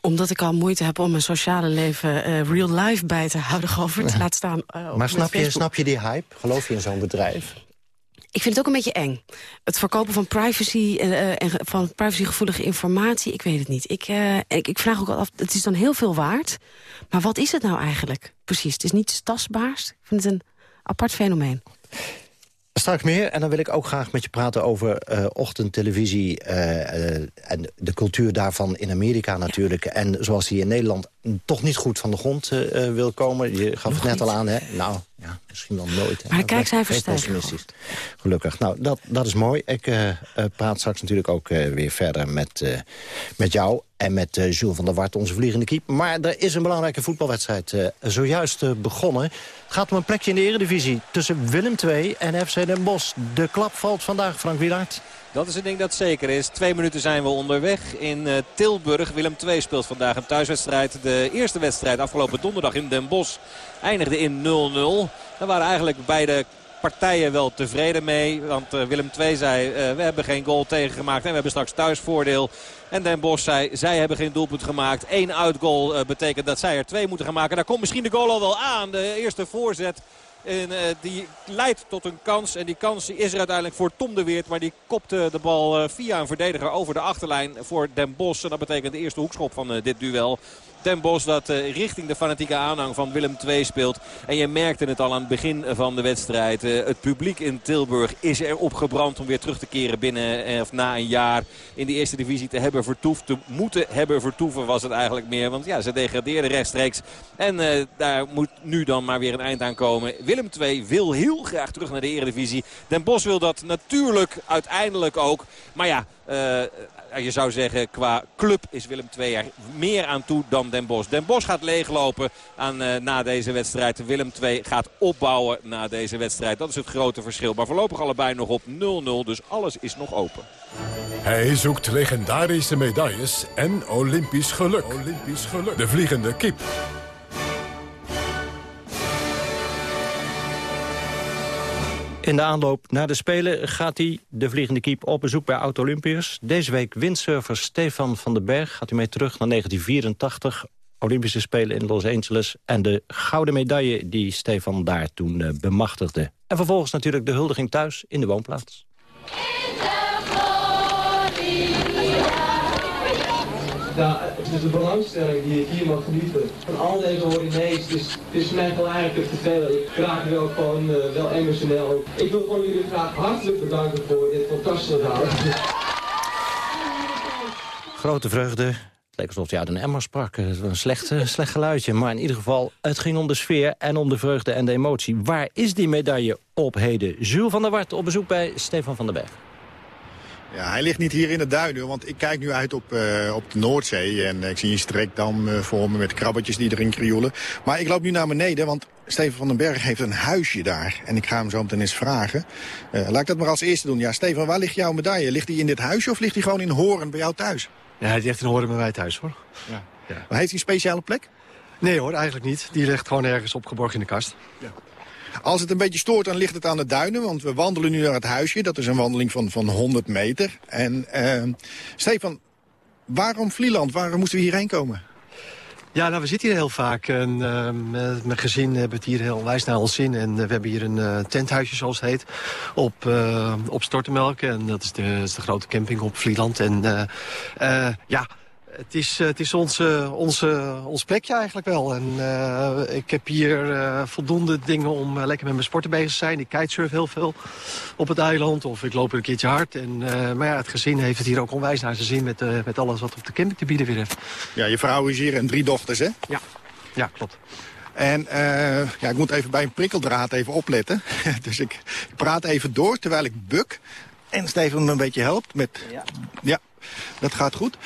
Omdat ik al moeite heb om mijn sociale leven uh, real life bij te houden, over te laten staan. Uh, maar snap je, snap je die hype? Geloof je in zo'n bedrijf? Ik vind het ook een beetje eng. Het verkopen van privacy uh, en van privacygevoelige informatie, ik weet het niet. Ik, ik, ik, vraag ook al af, het is dan heel veel waard. Maar wat is het nou eigenlijk precies? Het is niet tastbaars. Ik vind het een apart fenomeen. Straks meer, en dan wil ik ook graag met je praten over uh, ochtendtelevisie... Uh, uh, en de cultuur daarvan in Amerika natuurlijk. Ja. En zoals die in Nederland toch niet goed van de grond wil komen. Je gaf Nog het net niet. al aan, hè? Nou, ja, misschien wel nooit. Maar de kijkcijfers stijgen. Gelukkig. Nou, dat, dat is mooi. Ik praat straks natuurlijk ook weer verder met, met jou... en met Jules van der Wart, onze vliegende kiep. Maar er is een belangrijke voetbalwedstrijd zojuist begonnen. Het gaat om een plekje in de eredivisie tussen Willem II en FC Den Bosch. De klap valt vandaag, Frank Wielaert. Dat is een ding dat zeker is. Twee minuten zijn we onderweg in uh, Tilburg. Willem II speelt vandaag een thuiswedstrijd. De eerste wedstrijd afgelopen donderdag in Den Bosch eindigde in 0-0. Daar waren eigenlijk beide partijen wel tevreden mee. Want uh, Willem II zei, uh, we hebben geen goal tegengemaakt en we hebben straks thuisvoordeel. En Den Bosch zei, zij hebben geen doelpunt gemaakt. Eén uitgoal betekent dat zij er twee moeten gaan maken. Daar komt misschien de goal al wel aan. De eerste voorzet. En uh, die leidt tot een kans. En die kans is er uiteindelijk voor Tom de Weert. Maar die kopte de bal uh, via een verdediger over de achterlijn voor Den Bosch. En dat betekent de eerste hoekschop van uh, dit duel. Bosch dat uh, richting de fanatieke aanhang van Willem II speelt. En je merkte het al aan het begin van de wedstrijd. Uh, het publiek in Tilburg is erop gebrand om weer terug te keren binnen uh, of na een jaar in de eerste divisie te hebben vertoefd. Te moeten hebben vertoeven was het eigenlijk meer. Want ja, ze degradeerden rechtstreeks. En daar moet nu dan maar weer een eind aan komen. Willem II wil heel graag terug naar de eredivisie. Den Bosch wil dat natuurlijk uiteindelijk ook. Maar ja... Uh, je zou zeggen, qua club is Willem II er meer aan toe dan Den Bosch. Den Bosch gaat leeglopen aan, uh, na deze wedstrijd. Willem II gaat opbouwen na deze wedstrijd. Dat is het grote verschil. Maar voorlopig allebei nog op 0-0. Dus alles is nog open. Hij zoekt legendarische medailles en Olympisch geluk. Olympisch geluk. De vliegende kip. In de aanloop naar de Spelen gaat hij, de vliegende kiep, op bezoek bij Oud-Olympiërs. Deze week windsurfer Stefan van den Berg gaat hij mee terug naar 1984. Olympische Spelen in Los Angeles... en de gouden medaille die Stefan daar toen uh, bemachtigde. En vervolgens natuurlijk de huldiging thuis in de woonplaats. Dus de belangstelling die ik hier mag genieten van al deze Horinees, is, het is mij gewoon eigenlijk te veel. Ik raak wel gewoon uh, wel emotioneel. Ik wil gewoon jullie graag hartelijk bedanken voor dit fantastische verhaal. Grote vreugde. Het leek alsof hij uit een emmer sprak. Was een slecht, uh, slecht geluidje. Maar in ieder geval, het ging om de sfeer en om de vreugde en de emotie. Waar is die medaille op heden? Jules van der Wart op bezoek bij Stefan van der Berg. Ja, hij ligt niet hier in de duinen, want ik kijk nu uit op, uh, op de Noordzee. En ik zie een strekdam uh, voor me met krabbetjes die erin krioelen. Maar ik loop nu naar beneden, want Steven van den Berg heeft een huisje daar. En ik ga hem zo meteen eens vragen. Uh, laat ik dat maar als eerste doen. Ja, Steven, waar ligt jouw medaille? Ligt die in dit huisje of ligt die gewoon in Horen bij jou thuis? Ja, die ligt in Horen bij mij thuis, hoor. Ja. ja. Maar heeft hij een speciale plek? Nee hoor, eigenlijk niet. Die ligt gewoon ergens opgeborgen in de kast. Ja. Als het een beetje stoort, dan ligt het aan de duinen. Want we wandelen nu naar het huisje. Dat is een wandeling van, van 100 meter. En uh, Stefan, waarom Vlieland? Waarom moesten we hierheen komen? Ja, nou, we zitten hier heel vaak. En, uh, met mijn gezin hebben het hier heel wijs naar ons zin. En uh, we hebben hier een uh, tenthuisje, zoals het heet, op, op Stortemelk. En dat is, de, is de grote camping op Vlieland. En ja... Het is, het is onze, onze, ons plekje eigenlijk wel. En uh, ik heb hier uh, voldoende dingen om uh, lekker met mijn sporten bezig te zijn. Ik kitesurf heel veel op het eiland of ik loop een keertje hard. En, maar ja, het gezin heeft het hier ook onwijs naar zijn zin met, met alles wat op de camping te bieden weer heeft. Ja, je vrouw is hier en drie dochters, hè? Ja, ja klopt. En ja, ik moet even bij een prikkeldraad even opletten. *laughs* dus ik praat even door terwijl ik buk. En Steven me een beetje helpt met... Ja. ja dat gaat goed.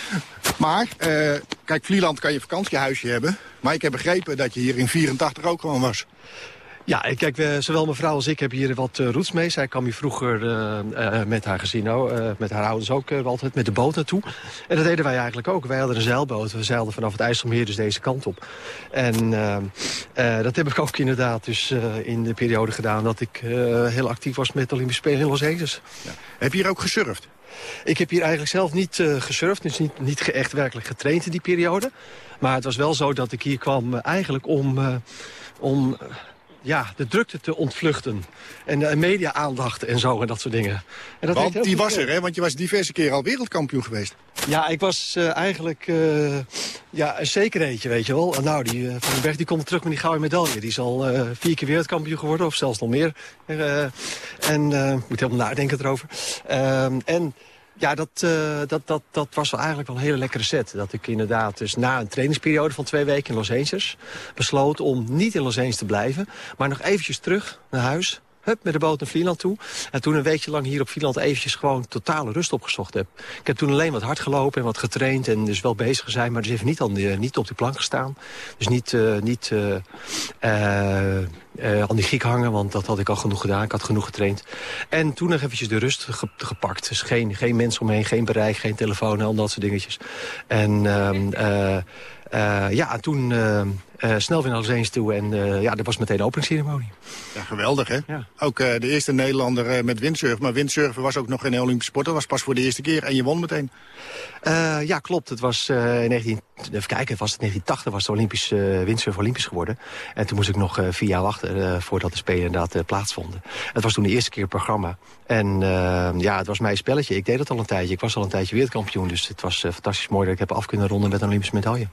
Maar, uh, kijk, Vlieland kan je vakantiehuisje hebben. Maar ik heb begrepen dat je hier in 84 ook gewoon was. Ja, kijk, we, zowel mijn vrouw als ik hebben hier wat uh, roots mee. Zij kwam hier vroeger uh, uh, met haar gezin, met haar ouders ook altijd met de boot naartoe. En dat deden wij eigenlijk ook. Wij hadden een zeilboot. We zeilden vanaf het IJsselmeer dus deze kant op. En dat heb ik ook inderdaad dus in de periode gedaan... dat ik heel actief was met de Olympische Spelen in Los Angeles. Ja. Heb je hier ook gesurfd? Ik heb hier eigenlijk zelf niet uh, gesurfd, dus niet, niet echt werkelijk getraind in die periode. Maar het was wel zo dat ik hier kwam uh, eigenlijk om, uh, om ja, de drukte te ontvluchten. En de media-aandacht en zo en dat soort dingen. En dat want die was er, hè? Want je was diverse keer al wereldkampioen geweest. Ja, ik was uh, eigenlijk uh, ja, een zekerheidje, weet je wel. Nou, die uh, Van den Berg die komt terug met die gouden medaille. Die is al vier keer wereldkampioen geworden, of zelfs nog meer. en moet helemaal nadenken erover. Ehm, en ja, dat, uh, dat, dat, dat was wel eigenlijk wel een hele lekkere set. Dat ik inderdaad dus na een trainingsperiode van twee weken in Los Angeles... besloot om niet in Los Angeles te blijven, maar nog eventjes terug naar huis... Hup, met de boot naar Vlieland toe. En toen een weekje lang hier op Vlieland eventjes gewoon totale rust opgezocht heb. Ik heb toen alleen wat hard gelopen en wat getraind en dus wel bezig zijn. Maar dus even niet, aan de, niet op die plank gestaan. Dus niet, uh, niet uh, aan die giek hangen, want dat had ik al genoeg gedaan. Ik had genoeg getraind. En toen nog eventjes de rust ge gepakt. Dus geen, geen mensen omheen, geen bereik, geen telefoon, al dat soort dingetjes. En uh, ja, en toen uh, uh, snel weer naar Los Angeles toe. En ja, dat was meteen de openingsceremonie. Ja, geweldig, hè? Ja. Ook de eerste Nederlander met windsurfen. Maar windsurfen was ook nog geen Olympische sport. Dat was pas voor de eerste keer. En je won meteen. ja, klopt. Het was in 19... Even kijken, was het 1980 was de Olympische windsurf Olympisch geworden. En toen moest ik nog vier jaar wachten voordat de Spelen inderdaad plaatsvonden. Het was toen de eerste keer het programma. En ja, het was mijn spelletje. Ik deed het al een tijdje. Ik was al een tijdje wereldkampioen. Dus het was fantastisch mooi dat ik heb af kunnen ronden met een Olympische medaille.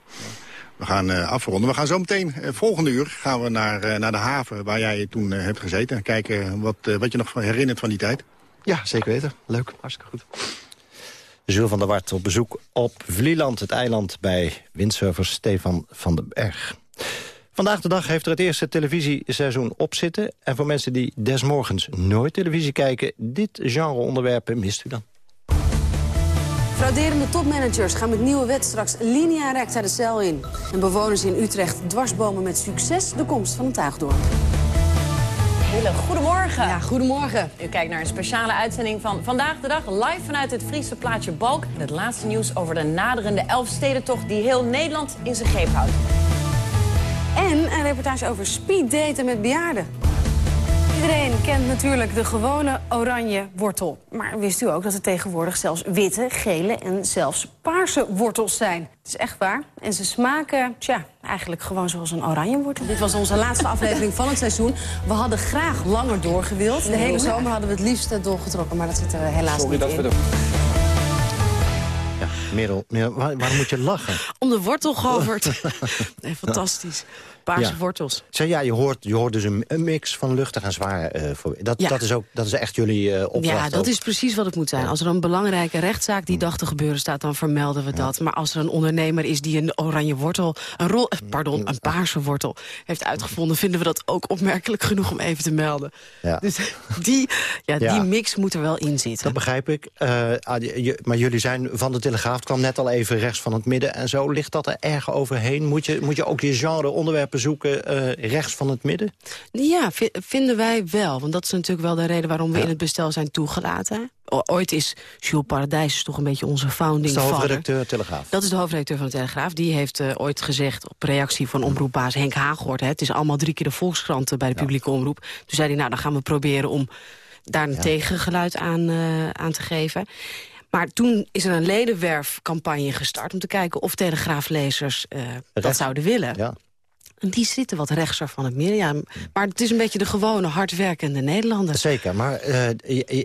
We gaan uh, afronden. We gaan zo meteen, uh, volgende uur, gaan we naar, uh, naar de haven waar jij toen hebt gezeten. En kijken wat, wat je nog herinnert van die tijd. Ja, zeker weten. Leuk, hartstikke goed. Jules van der Wart op bezoek op Vlieland, het eiland bij windsurfer Stefan van den Berg. Vandaag de dag heeft er het eerste televisieseizoen op zitten. En voor mensen die desmorgens nooit televisie kijken... dit genre onderwerpen mist u dan. Frauderende topmanagers gaan met nieuwe wet straks linea recta de cel in. En bewoners in Utrecht dwarsbomen met succes de komst van een tuigdoorn. Goedemorgen. Ja, goedemorgen. U kijkt naar een speciale uitzending van Vandaag de Dag... live vanuit het Friese plaatsje Balk. Het laatste nieuws over de naderende Elfstedentocht... die heel Nederland in zijn greep houdt. En een reportage over speeddaten met bejaarden. Iedereen kent natuurlijk de gewone oranje wortel. Maar wist u ook dat er tegenwoordig zelfs witte, gele en zelfs paarse wortels zijn? Het is echt waar. En ze smaken, tja, eigenlijk gewoon zoals een oranje wortel. Dit was onze laatste aflevering van het seizoen. We hadden graag langer doorgewild. De hele zomer hadden we het liefst doorgetrokken, maar dat zit er helaas Sorry niet dat in. we. Merel, Merel waar- waarom moet je lachen? *laughs* Om de wortel, Govert. *laughs* nee, fantastisch. Paarse Ja. wortels. Zeg, ja, je hoort, je hoort dus een, een mix van luchtig en zwaar. eh, voor, dat, Ja. dat, is ook, dat is echt jullie eh opdracht Ja, dat ook. is precies wat het moet zijn. Als er een belangrijke rechtszaak die dag te gebeuren staat... dan vermelden we dat. Maar als er een ondernemer is die een oranje wortel... een, rol, eh, pardon, een paarse wortel heeft uitgevonden... vinden we dat ook opmerkelijk genoeg om even te melden. Ja. Dus die, ja, die mix moet er wel in zitten. Dat begrijp ik. Ah, maar jullie zijn van de Telegraaf, het kwam net al even rechts van het midden. En zo ligt dat er erg overheen. Moet je, moet je ook je genre onderwerpen zoeken eh, rechts van het midden? Ja, vi- vinden wij wel. Want dat is natuurlijk wel de reden waarom we in het bestel zijn toegelaten. Ooit is Jules Paradijs toch een beetje onze Dat founding is de hoofdredacteur Telegraaf. Dat is de hoofdredacteur van de Telegraaf. Die heeft eh, ooit gezegd op reactie van omroepbaas Henk Haaghoort... Hè, het is allemaal drie keer de Volkskrant eh, bij de publieke omroep. Toen zei hij, nou, dan gaan we proberen om daar een tegengeluid aan, aan te geven. Maar toen is er een ledenwerfcampagne gestart... om te kijken of Telegraaflezers eh, dat zouden willen. Ja. En die zitten wat rechtser van het midden. Ja, maar het is een beetje de gewone, hardwerkende Nederlander. Zeker, maar eh,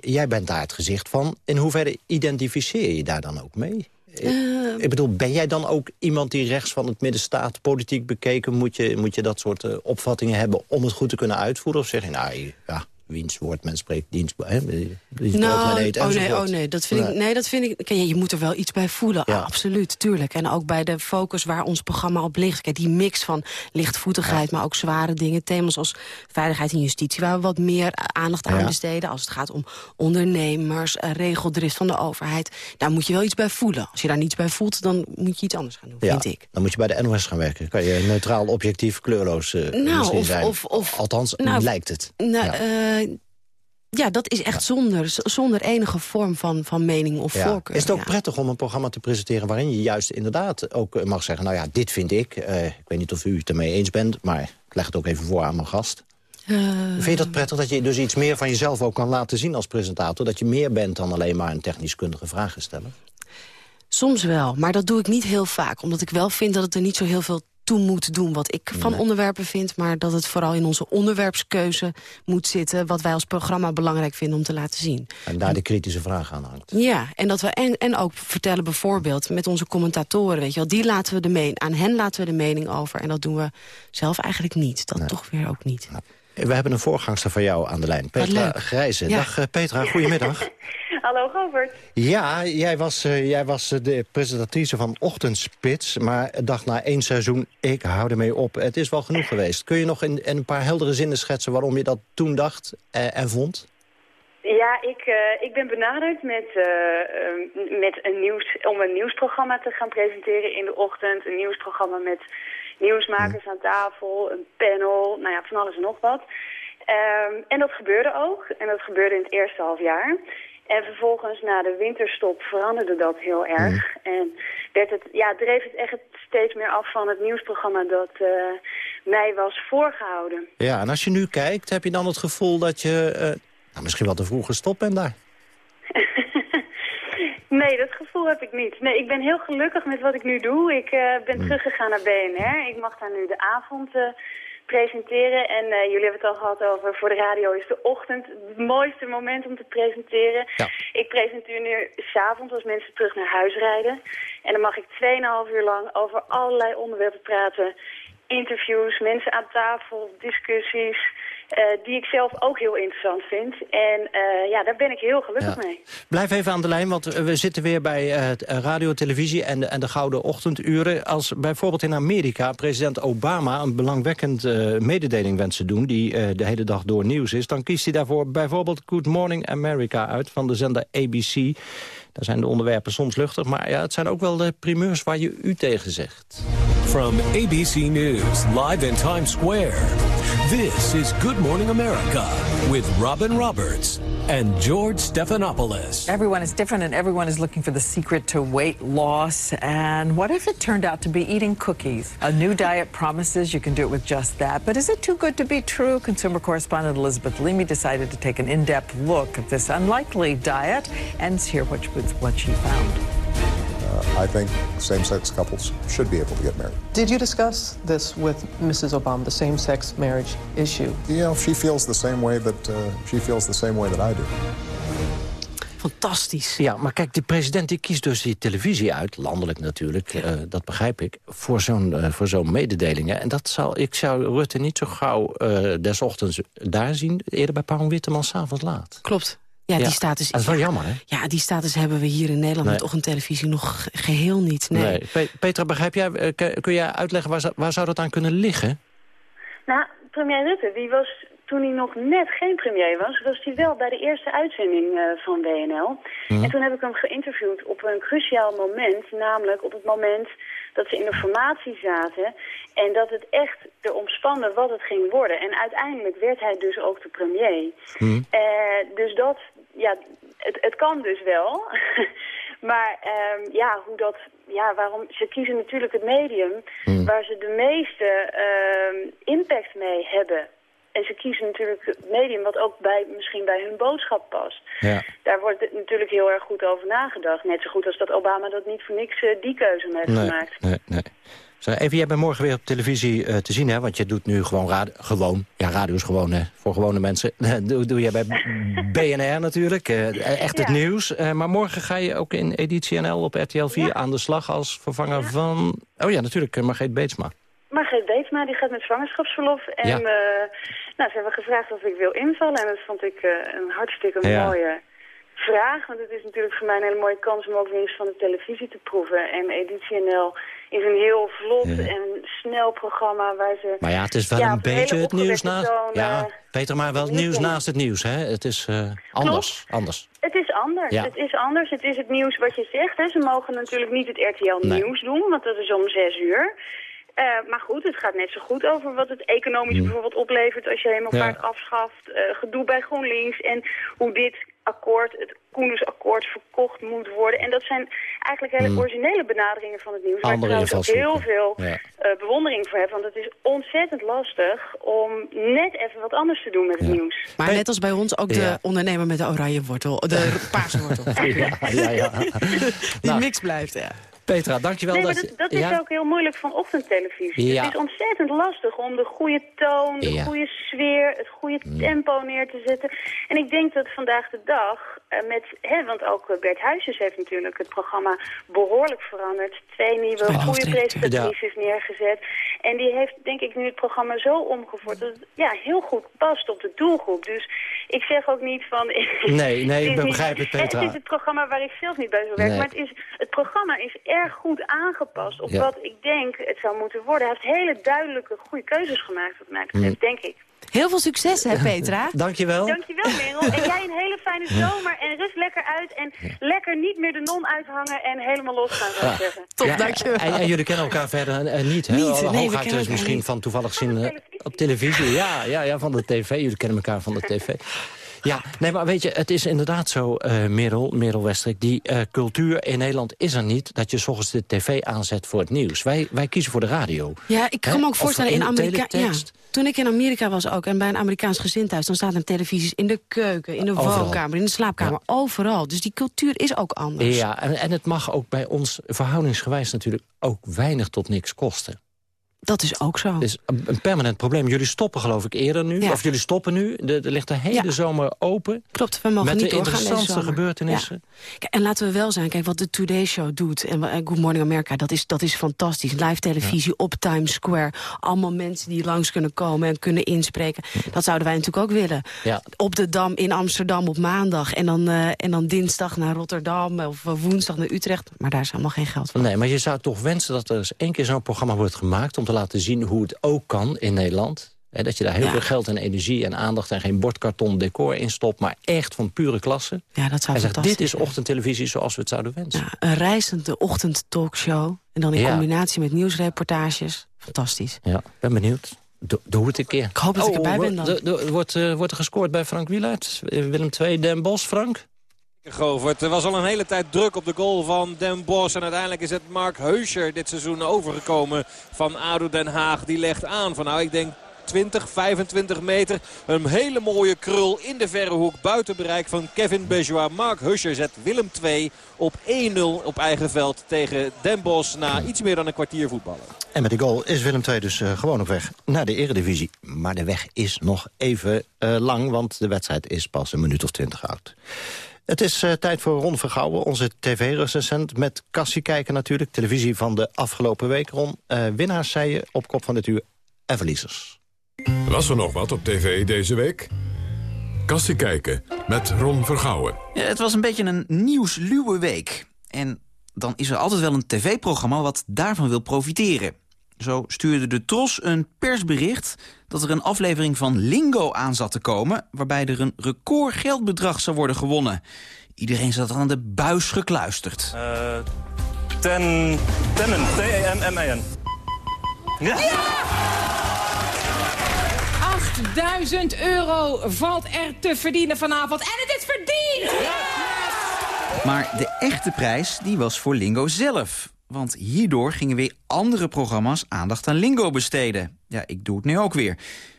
jij bent daar het gezicht van. In hoeverre identificeer je daar dan ook mee? Eh, Ik bedoel, ben jij dan ook iemand die rechts van het midden staat? Politiek bekeken, moet je, moet je dat soort opvattingen hebben... om het goed te kunnen uitvoeren? Of zeg je, nou, ja, wiens woord men spreekt, dienst, hè, eet, oh nee, oh nee, dat vind ik, nee, dat vind ik. Kijk, je moet er wel iets bij voelen. Ja. Absoluut, tuurlijk. En ook bij de focus waar ons programma op ligt. Kijk, die mix van lichtvoetigheid, maar ook zware dingen. Thema's als veiligheid en justitie, waar we wat meer aandacht aan besteden. Als het gaat om ondernemers, eh, regeldrift van de overheid. Daar moet je wel iets bij voelen. Als je daar niets bij voelt, dan moet je iets anders gaan doen, vind ik. dan moet je bij de NOS gaan werken. Kan je neutraal, objectief, kleurloos eh, Nou, of- zijn. of- of- Althans, nou, lijkt het. Nou, Ja. Ja. ja, dat is echt zonder, zonder enige vorm van, van mening of Ja. voorkeur. Is het ook ja. prettig om een programma te presenteren... waarin je juist inderdaad ook eh, mag zeggen... nou ja, dit vind ik. Eh, ik weet niet of u het ermee eens bent... maar ik leg het ook even voor aan mijn gast. Eh, Vind je dat prettig dat je dus iets meer van jezelf ook kan laten zien als presentator? Dat je meer bent dan alleen maar een technisch kundige vragen stellen? Soms wel, maar dat doe ik niet heel vaak. Omdat ik wel vind dat het er niet zo heel veel toe moet doen... wat ik van onderwerpen vind, maar dat het vooral in onze onderwerpskeuze moet zitten... wat wij als programma belangrijk vinden om te laten zien. En daar de kritische vraag aan hangt. Ja, en, dat we, en, en ook vertellen bijvoorbeeld met onze commentatoren... Weet je wel, die laten we de men, aan hen laten we de mening over. En dat doen we zelf eigenlijk niet. Dat toch weer ook niet. We hebben een voorgangster van jou aan de lijn, Petra. Grijze. Ja. Dag eh, Petra, goedemiddag. *laughs* Hallo Govert. Ja, jij was, eh, jij was eh, de presentatrice van Ochtendspits... maar dacht na één seizoen, ik hou ermee op. Het is wel genoeg geweest. Kun je nog in, in een paar heldere zinnen schetsen... waarom je dat toen dacht eh, en vond? Ja, ik, ik ben benaderd met, met een nieuws, om een nieuwsprogramma te gaan presenteren in de ochtend. Een nieuwsprogramma met nieuwsmakers aan tafel, een panel, nou ja, van alles en nog wat. Ehm, en dat gebeurde ook. En dat gebeurde in het eerste half jaar. En vervolgens na de winterstop veranderde dat heel erg. En werd het, ja, dreef het echt steeds meer af van het nieuwsprogramma dat eh, mij was voorgehouden. Ja, en als je nu kijkt, heb je dan het gevoel dat je... eh, nou, misschien wel te vroeg gestopt bent daar? *laughs* Nee, dat gevoel heb ik niet. Nee, ik ben heel gelukkig met wat ik nu doe. Ik eh, ben teruggegaan naar BNR. Ik mag daar nu de avond presenteren. En eh, jullie hebben het al gehad over, voor de radio is de ochtend het mooiste moment om te presenteren. Ik presenteer nu s'avonds als mensen terug naar huis rijden. En dan mag ik 2,5 uur lang over allerlei onderwerpen praten. Interviews, mensen aan tafel, discussies. Eh, die ik zelf ook heel interessant vind. En eh, ja, daar ben ik heel gelukkig Ja. mee. Blijf even aan de lijn, want eh, we zitten weer bij eh, radio, televisie en de, en de gouden ochtenduren. Als bijvoorbeeld in Amerika president Obama een belangwekkend mededeling wenst te doen... die de hele dag door nieuws is, dan kiest hij daarvoor bijvoorbeeld Good Morning America uit van de zender ABC. Daar zijn de onderwerpen soms luchtig, maar ja, het zijn ook wel de primeurs waar je u tegen zegt. From ABC News, live in Times Square, This is Good Morning America with Robin Roberts and George Stephanopoulos. Everyone is different and everyone is looking for the secret to weight loss. And what if it turned out to be eating cookies? A new diet promises you can do it with just that. But is it too good to be true? Consumer correspondent Elizabeth Leamy decided to take an in-depth look at this unlikely diet and hear what, what she found. Uh, I think same-sex couples should be able to get married. Did you discuss this with Mrs. Obama, the same-sex marriage issue? You know, she feels the same way that uh, she feels the same way that I do. Fantastisch. Ja, maar kijk, de president die kiest dus die televisie uit, landelijk natuurlijk, uh, dat begrijp ik, voor zo'n uh, voor zo'n mededelingen. En dat zal, ik zou Rutte niet zo gauw uh, des ochtends daar zien, eerder bij Paul Witteman s'avonds laat. Klopt. Ja, die status, dat is wel ja, jammer, hè? Ja, die status hebben we hier in Nederland Nee. met ochtendtelevisie nog geheel niet. Nee. Nee. Pe- Petra, begrijp jij, eh, kun- jij uitleggen waar, zou- waar zou dat aan kunnen liggen? Nou, premier Rutte, die was toen hij nog net geen premier was, was hij wel bij de eerste uitzending eh, van WNL. En toen heb ik hem geïnterviewd op een cruciaal moment, namelijk op het moment dat ze in de formatie zaten en dat het echt erom spande wat het ging worden. En uiteindelijk werd hij dus ook de premier. Eh, dus dat, ja, het, het kan dus wel. *laughs* maar ehm, ja, hoe dat, ja, waarom, ze kiezen natuurlijk het medium waar ze de meeste ehm, impact mee hebben. En ze kiezen natuurlijk het medium wat ook bij, misschien bij hun boodschap past. Ja. Daar wordt het natuurlijk heel erg goed over nagedacht. Net zo goed als dat Obama dat niet voor niks eh, die keuze heeft Nee, gemaakt. nee, nee. Zo, even, jij bent morgen weer op televisie eh, te zien, hè? Want je doet nu gewoon radio. Gewoon, ja, radio is gewoon hè, voor gewone mensen. *laughs* doe, doe jij bij BNR natuurlijk. eh, echt het nieuws. Eh, maar morgen ga je ook in Editie NL op RTL 4 aan de slag als vervanger van... Oh ja, natuurlijk, eh, Margreet Beetsma. Margreet Beetsma die gaat met zwangerschapsverlof. En eh, nou, ze hebben gevraagd of ik wil invallen. En dat vond ik eh, een hartstikke mooie vraag. Want het is natuurlijk voor mij een hele mooie kans om ook weer eens van de televisie te proeven. En Editie NL is een heel vlot en snel programma waar ze... Maar ja, het is wel ja, een beetje het nieuws naast... Ja, eh, Peter, maar wel het nieuws doen. naast het nieuws, hè? Het is eh, anders, anders. Het is anders. Ja. Het is anders. Het is het nieuws wat je zegt. Hè. Ze mogen natuurlijk niet het RTL Nee. Nieuws doen, want dat is om zes uur. Eh, maar goed, het gaat net zo goed over wat het economisch bijvoorbeeld oplevert als je hemelvaart Mm. Ja. afschaft. eh, gedoe bij GroenLinks en hoe dit akkoord, het Koendersakkoord, verkocht moet worden. En dat zijn eigenlijk hele Mm. originele benaderingen van het nieuws. Waar ik Andere trouwens ook heel veel Ja. eh, bewondering voor heb. Want het is ontzettend lastig om net even wat anders te doen met het nieuws. Maar net als bij ons ook de ondernemer met de oranje wortel. De *laughs* paarse wortel. Ja, ja, ja. Die Nou, niks blijft, ja. Petra, dankjewel. Nee, maar dat, dat, je- dat is ja? ook heel moeilijk van ochtendtelevisie. Ja. Het is ontzettend lastig om de goede toon, de Ja. goede sfeer, het goede tempo neer te zetten. En ik denk dat vandaag de dag, eh, met, hè, want ook eh, Bert Huisjes heeft natuurlijk het programma behoorlijk veranderd. Twee nieuwe goede presentatrices neergezet. En die heeft denk ik nu het programma zo omgevoerd dat het ja, heel goed past op de doelgroep. Dus ik zeg ook niet van... *laughs* Nee, nee, ik begrijp het, Petra. Het is het programma waar ik zelf niet bij zou werken. Nee. Maar het, is, het programma is erg goed aangepast op Ja. wat ik denk het zou moeten worden. Hij heeft hele duidelijke, goede keuzes gemaakt, wat mij betreft, Mm. denk ik. Heel veel succes, hè, Petra? *laughs* Dankjewel. Dankjewel, Merel. En jij een hele fijne zomer en rust lekker uit. En lekker niet meer de non uithangen en helemaal losgaan, zou ik zeggen. Ja, En, en jullie kennen elkaar verder eh, niet, hè? Niet, nee, we Hooguit elkaar misschien niet. van toevallig zien eh, op televisie. Ja, ja, ja, van de tv. Jullie kennen elkaar van de tv. Ja, nee, maar weet je, het is inderdaad zo, eh Merel, Merel Westrik... die eh, cultuur in Nederland is er niet dat je s ochtends de tv aanzet voor het nieuws. Wij, wij kiezen voor de radio. Ja, ik kan Hè? me ook voorstellen in Amerika. Ja, toen ik in Amerika was ook en bij een Amerikaans gezin thuis, dan staat er televisies in de keuken, in de Overal. woonkamer, in de slaapkamer, overal. Dus die cultuur is ook anders. Ja, en, en het mag ook bij ons verhoudingsgewijs natuurlijk ook weinig tot niks kosten. Dat is ook zo. Het is een, permanent probleem. Jullie stoppen geloof ik eerder nu. Ja. Of jullie stoppen nu. Er, ligt de hele Ja. zomer open. Klopt, we mogen met niet de interessantste gebeurtenissen. Kijk, en laten we wel zijn, kijk, wat de Today Show doet... en eh, Good Morning America, dat is, dat is fantastisch. Live televisie op Times Square. Allemaal mensen die langs kunnen komen en kunnen inspreken. Dat zouden wij natuurlijk ook willen. Op de Dam in Amsterdam op maandag... en dan, eh, en dan dinsdag naar Rotterdam of eh, woensdag naar Utrecht. Maar daar is allemaal geen geld voor. Nee, maar je zou toch wensen dat er eens één keer zo'n programma wordt gemaakt... om te laten zien hoe het ook kan in Nederland. Hè, dat je daar heel veel geld en energie en aandacht... en geen bordkarton decor in stopt, maar echt van pure klasse. Ja, dat zou Hij zegt, dit is ochtendtelevisie zoals we het zouden wensen. Ja, een reizende ochtendtalkshow. En dan in Ja. combinatie met nieuwsreportages. Fantastisch. Ja, ben benieuwd. Doe, doe het een keer. Ik hoop dat ik erbij ben dan. wordt, eh, wordt er gescoord bij Frank Wielaert? Willem II, Den Bos, Frank? Govert. Er was al een hele tijd druk op de goal van Den Bosch. En uiteindelijk is het Mark Heuscher dit seizoen overgekomen van ADO Den Haag. Die legt aan van nou ik denk 20, 25 meter. Een hele mooie krul in de verre hoek buiten bereik van Kevin Bejois. Mark Heuscher zet Willem 2 op 1-0 op eigen veld tegen Den Bosch na iets meer dan een kwartier voetballen. En met die goal is Willem II dus eh, gewoon op weg naar de eredivisie. Maar de weg is nog even eh, lang, want de wedstrijd is pas een minuut of twintig oud. Het is eh, tijd voor Ron Vergouwen, onze tv-recensent... met Cassie kijken natuurlijk, televisie van de afgelopen week. Ron, eh, winnaars zei je op kop van dit uur en verliezers. Was er nog wat op tv deze week? Kassie kijken met Ron Vergouwen. Ja, het was een beetje een nieuwsluwe week. En dan is er altijd wel een tv-programma wat daarvan wil profiteren. Zo stuurde de Tros een persbericht dat er een aflevering van Lingo aan zat te komen... waarbij er een record geldbedrag zou worden gewonnen. Iedereen zat aan de buis gekluisterd. Uh, ten, tennen, T-E-N-M-E-N. Ja! 8000 euro valt er te verdienen vanavond. En het is verdiend! Maar de echte prijs die was voor Lingo zelf. Want hierdoor gingen weer andere programma's aandacht aan Lingo besteden. Ja, ik doe het nu ook weer.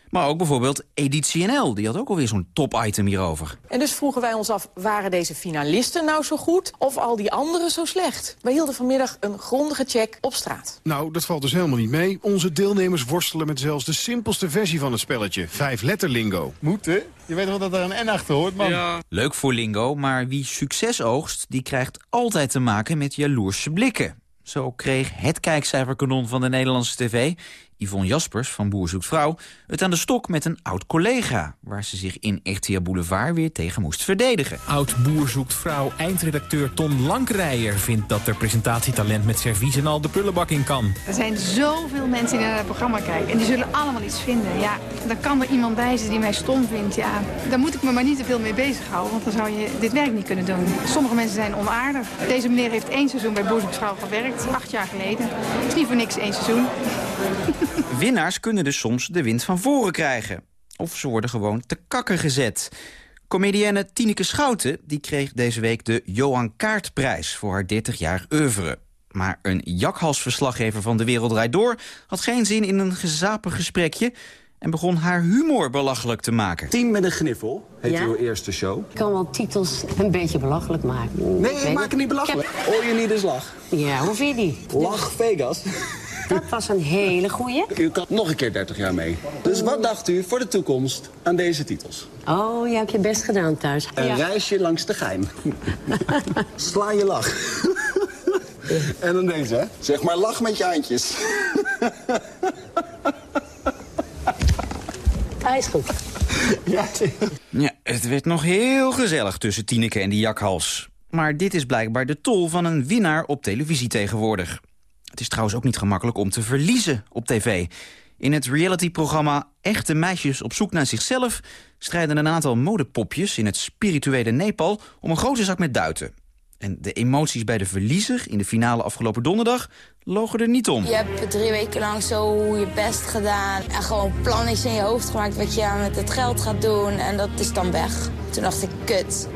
Maar ook bijvoorbeeld Editie NL, die had ook alweer zo'n top-item hierover. En dus vroegen wij ons af, waren deze finalisten nou zo goed of al die anderen zo slecht? Wij hielden vanmiddag een grondige check op straat. Nou, dat valt dus helemaal niet mee. Onze deelnemers worstelen met zelfs de simpelste versie van het spelletje. Vijf letter lingo. Moet, hè? Je weet wel dat er een N achter hoort, man. Leuk voor Lingo, maar wie succes oogst... die krijgt altijd te maken met jaloerse blikken. Zo kreeg het kijkcijferkanon van de Nederlandse tv... Yvonne Jaspers van Boer Zoekt Vrouw... het aan de stok met een oud-collega... waar ze zich in RTL Boulevard weer tegen moest verdedigen. Oud-boer zoekt vrouw, eindredacteur Ton Lankrijer... vindt dat er presentatietalent met servies en al de prullenbak in kan. Er zijn zoveel mensen die naar het programma kijken en die zullen allemaal iets vinden. Ja, dan kan er iemand bij zijn die mij stom vindt. Ja, daar moet ik me maar niet te veel mee bezighouden, want dan zou je dit werk niet kunnen doen. Sommige mensen zijn onaardig. Deze meneer heeft één seizoen bij Boer Zoekt Vrouw gewerkt, acht jaar geleden. Het is niet voor niks één seizoen. *laughs* Winnaars kunnen dus soms de wind van voren krijgen. Of ze worden gewoon te kakken gezet. Comedienne Tineke Schouten die kreeg deze week de Johan Kaartprijs... voor haar 30-jarig oeuvre. Maar een jakhalsverslaggever van De Wereld Draait Door... had geen zin in een gezapig gesprekje... en begon haar humor belachelijk te maken. Team met een gniffel heet Ja? uw eerste show. Ik kan wel titels een beetje belachelijk maken. Nee, Ik maak het niet belachelijk. Heb- All you need is lach. Ja, hoe vind je die? Lach Vegas. Dat was een hele goeie. U kan nog een keer 30 jaar mee. Dus wat dacht u voor de toekomst aan deze titels? Oh, je hebt je best gedaan thuis. Een reisje langs de gein. *laughs* Sla je lach. en dan deze, hè? Zeg maar lach met je handjes. Hij is goed. ja, Ja, het werd nog heel gezellig tussen Tineke en die jakhals. Maar dit is blijkbaar de tol van een winnaar op televisie tegenwoordig. Het is trouwens ook niet gemakkelijk om te verliezen op tv. In het realityprogramma Echte Meisjes op zoek naar zichzelf... strijden een aantal modepopjes in het spirituele Nepal... om een grote zak met duiten. En de emoties bij de verliezer in de finale afgelopen donderdag... logen er niet om. Je hebt drie weken lang zo je best gedaan. En gewoon plannetjes in je hoofd gemaakt wat je met het geld gaat doen. En dat is dan weg. Toen dacht ik, kut.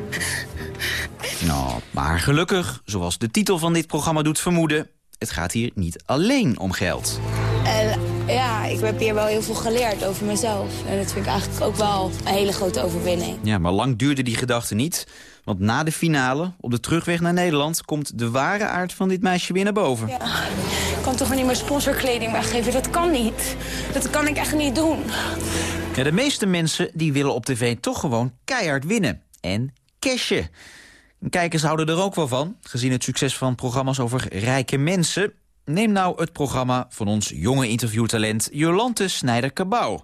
Nou, maar gelukkig, zoals de titel van dit programma doet vermoeden... het gaat hier niet alleen om geld. En ja, ik heb hier wel heel veel geleerd over mezelf. En dat vind ik eigenlijk ook wel een hele grote overwinning. Ja, maar lang duurde die gedachte niet. Want na de finale, op de terugweg naar Nederland... komt de ware aard van dit meisje weer naar boven. Ja, ik kan toch niet mijn sponsorkleding weggeven? Dat kan niet. Dat kan ik echt niet doen. Ja, de meeste mensen die willen op tv toch gewoon keihard winnen. En cashen. Kijkers houden er ook wel van, gezien het succes van programma's over rijke mensen. Neem nou het programma van ons jonge interviewtalent Jolante Snijder-Cabau.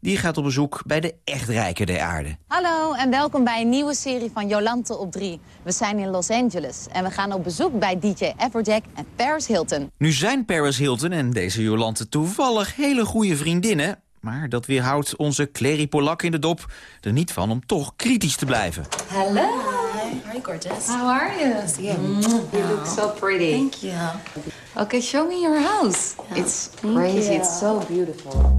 Die gaat op bezoek bij de echt rijken der aarde. Hallo en welkom bij een nieuwe serie van Jolante op 3. We zijn in Los Angeles en we gaan op bezoek bij DJ Everjack en Paris Hilton. Nu zijn Paris Hilton en deze Jolante toevallig hele goede vriendinnen... maar dat weerhoudt onze Clary Polak in de dop er niet van om toch kritisch te blijven. Hello. Hi, gorgeous. How are you? You look so pretty. Thank you. Okay, show me your house. It's crazy. It's so beautiful.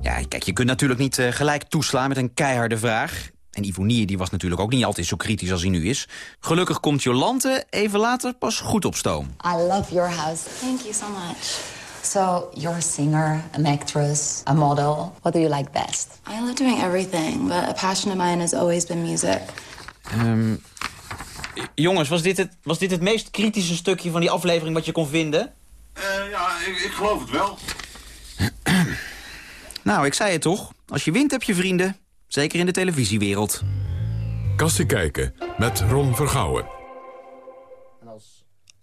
Ja, kijk, je kunt natuurlijk niet eh, gelijk toeslaan met een keiharde vraag. En Ivonie die was natuurlijk ook niet altijd zo kritisch als hij nu is. Gelukkig komt Jolante even later pas goed op stoom. I love your house. Thank you so much. So, you're a singer, an actress, a model. What do you like best? I love doing everything, but a passion of mine has always been music. Ehm, jongens, was dit, het, was dit het meest kritische stukje van die aflevering wat je kon vinden? ja, ik, ik geloof het wel. *clears throat* Nou, ik zei het toch. Als je wint heb je vrienden. Zeker in de televisiewereld. Kassie kijken met Ron Vergouwen.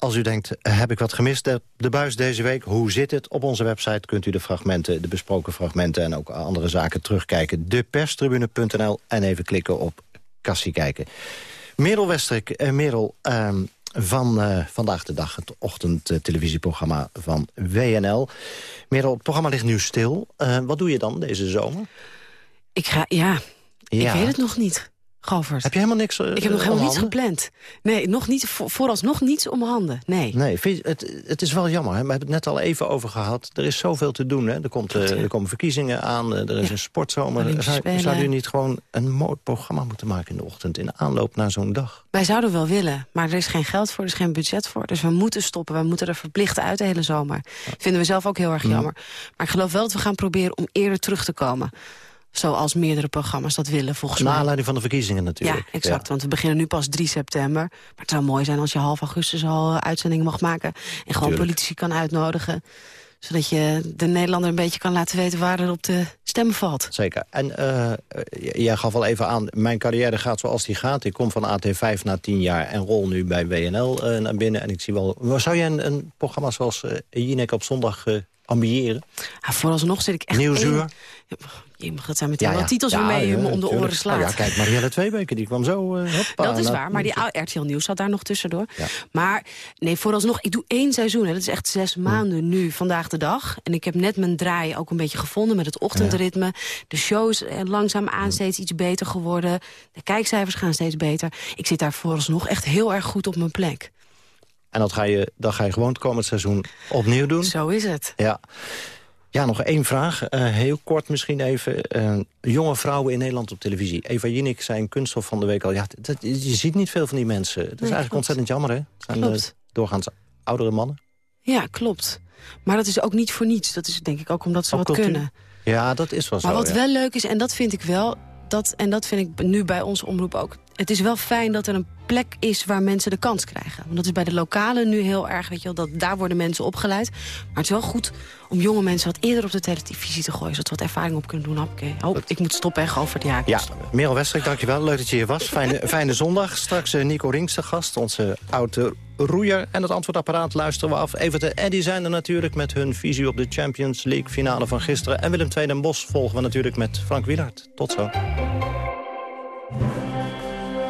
Als u denkt, heb ik wat gemist, de, de buis deze week, hoe zit het? Op onze website kunt u de fragmenten, de besproken fragmenten... en ook andere zaken terugkijken. Deperstribune.nl en even klikken op Kassie kijken. Merel Westrik, uh, Merel, uh, van uh, Vandaag de Dag, het ochtendtelevisieprogramma van WNL. Merel, het programma ligt nu stil. Uh, wat doe je dan deze zomer? Ik ga, ja, Ja. ik weet het nog niet. Govert. Heb je helemaal niks eh, Ik heb nog helemaal niets gepland. Nee, nog niet, voor, vooralsnog niets om handen. Nee. Nee, vind je- het, het is wel jammer. Hè? We hebben het net al even over gehad. Er is zoveel te doen. Hè? Er, komt, eh, er komen verkiezingen aan. eh, er is een sportzomer. Zou, zou u niet gewoon een mooi programma moeten maken in de ochtend... in aanloop naar zo'n dag? Wij zouden wel willen, maar er is geen geld voor, er is geen budget voor. Dus we moeten stoppen, we moeten er verplicht uit de hele zomer. Dat vinden we zelf ook heel erg Mm. jammer. Maar ik geloof wel dat we gaan proberen om eerder terug te komen. Zoals meerdere programma's dat willen, volgens Naar mij. aanleiding van de verkiezingen natuurlijk. Ja, exact. Want we beginnen nu pas 3 september. Maar het zou mooi zijn als je half augustus al eh, uitzendingen mag maken. En gewoon Tuurlijk. politici kan uitnodigen. Zodat je de Nederlander een beetje kan laten weten waar er op de stemmen valt. Zeker. En eh, eh, jij gaf al even aan, mijn carrière gaat zoals die gaat. Ik kom van AT5 na tien jaar en rol nu bij WNL naar binnen. En ik zie wel... Zou jij een, een programma zoals eh Jinek op zondag eh, ambiëren? Ja, vooralsnog zit ik echt... Nieuwsuur? één- Mag het zijn met die titels Ja, waarmee je ja, me om de oren slaat. Nou ja, kijk, Marielle Tweebeke, die kwam zo... eh, hoppa, Dat is naar- waar, maar die RTL Nieuws zat daar nog tussendoor. Maar nee, vooralsnog, ik doe één seizoen. Hè. Dat is echt zes maanden nu, vandaag de dag. En ik heb net mijn draai ook een beetje gevonden met het ochtendritme. De show is eh, langzaam aan steeds iets beter geworden. De kijkcijfers gaan steeds beter. Ik zit daar vooralsnog echt heel erg goed op mijn plek. En dat ga je, dat ga je gewoon het komend seizoen opnieuw doen. Zo is het. Ja. Ja, nog één vraag. Eh, heel kort misschien even. Eh, jonge vrouwen in Nederland op televisie. Eva Jinek zei in Kunststof van de week al... Ja, dat, je ziet niet veel van die mensen. Dat is eigenlijk klopt. ontzettend jammer, hè? Het zijn Klopt. eh, doorgaans oudere mannen. Ja, klopt. Maar dat is ook niet voor niets. Dat is denk ik ook omdat ze Ook wat cultuur. kunnen. Ja, dat is wel zo. Maar wat ja. wel leuk is, en dat vind ik wel... Dat, en dat vind ik nu bij onze omroep ook... het is wel fijn dat er een plek is waar mensen de kans krijgen. Want dat is bij de lokale nu heel erg, weet je wel... dat daar worden mensen opgeleid. Maar het is wel goed om jonge mensen wat eerder op de televisie te gooien... zodat ze wat ervaring op kunnen doen. Oké, oh, ik moet stoppen, hè, over het jaar. Ja, Merel Westrik, dankjewel. Leuk dat je hier was. Fijne, *laughs* fijne zondag. Straks eh, Nico Rings de gast, onze oude roeier. En het antwoordapparaat luisteren we af. Even de Eddy zijn er natuurlijk met hun visie op de Champions League finale van gisteren. En Willem II Den Bos volgen we natuurlijk met Frank Wielaert. Tot zo.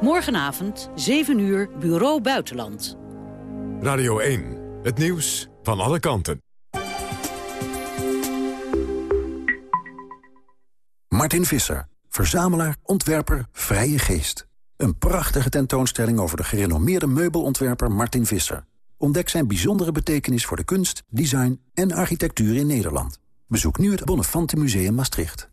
Morgenavond, 7 uur, Bureau Buitenland. Radio 1, het nieuws van alle kanten. Martin Visser, verzamelaar, ontwerper, vrije geest. Een prachtige tentoonstelling over de gerenommeerde meubelontwerper Martin Visser. Ontdek zijn bijzondere betekenis voor de kunst, design en architectuur in Nederland. Bezoek nu het Bonnefante Museum Maastricht.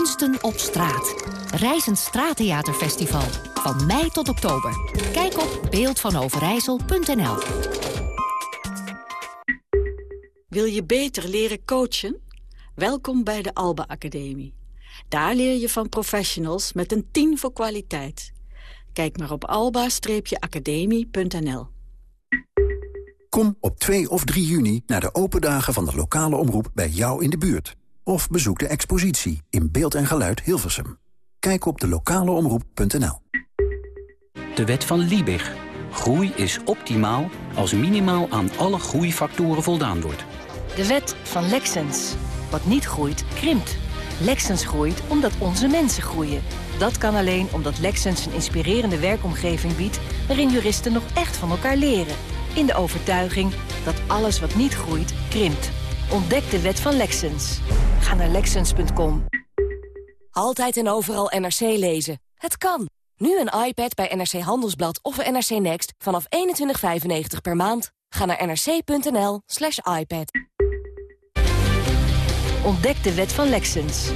Kunsten op straat. Reizend Straattheaterfestival. Van mei tot oktober. Kijk op beeldvanoverijssel.nl Wil je beter leren coachen? Welkom bij de Alba Academie. Daar leer je van professionals met een 10 voor kwaliteit. Kijk maar op alba-academie.nl. Kom op 2 of 3 juni naar de open dagen van de lokale omroep bij jou in de buurt. Of bezoek de expositie in beeld en geluid Hilversum. Kijk op de lokaleomroep.nl. De wet van Liebig. Groei is optimaal als minimaal aan alle groeifactoren voldaan wordt. De wet van Lexens. Wat niet groeit, krimpt. Lexens groeit omdat onze mensen groeien. Dat kan alleen omdat Lexens een inspirerende werkomgeving biedt... waarin juristen nog echt van elkaar leren. In de overtuiging dat alles wat niet groeit, krimpt. Ontdek de wet van Lexens. Ga naar Lexens.com. Altijd en overal NRC lezen. Het kan. Nu een iPad bij NRC Handelsblad of NRC Next vanaf 21,95 per maand. Ga naar nrc.nl slash iPad. Ontdek de wet van Lexens.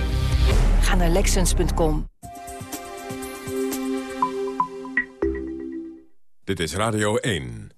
Ga naar Lexens.com. Dit is Radio 1.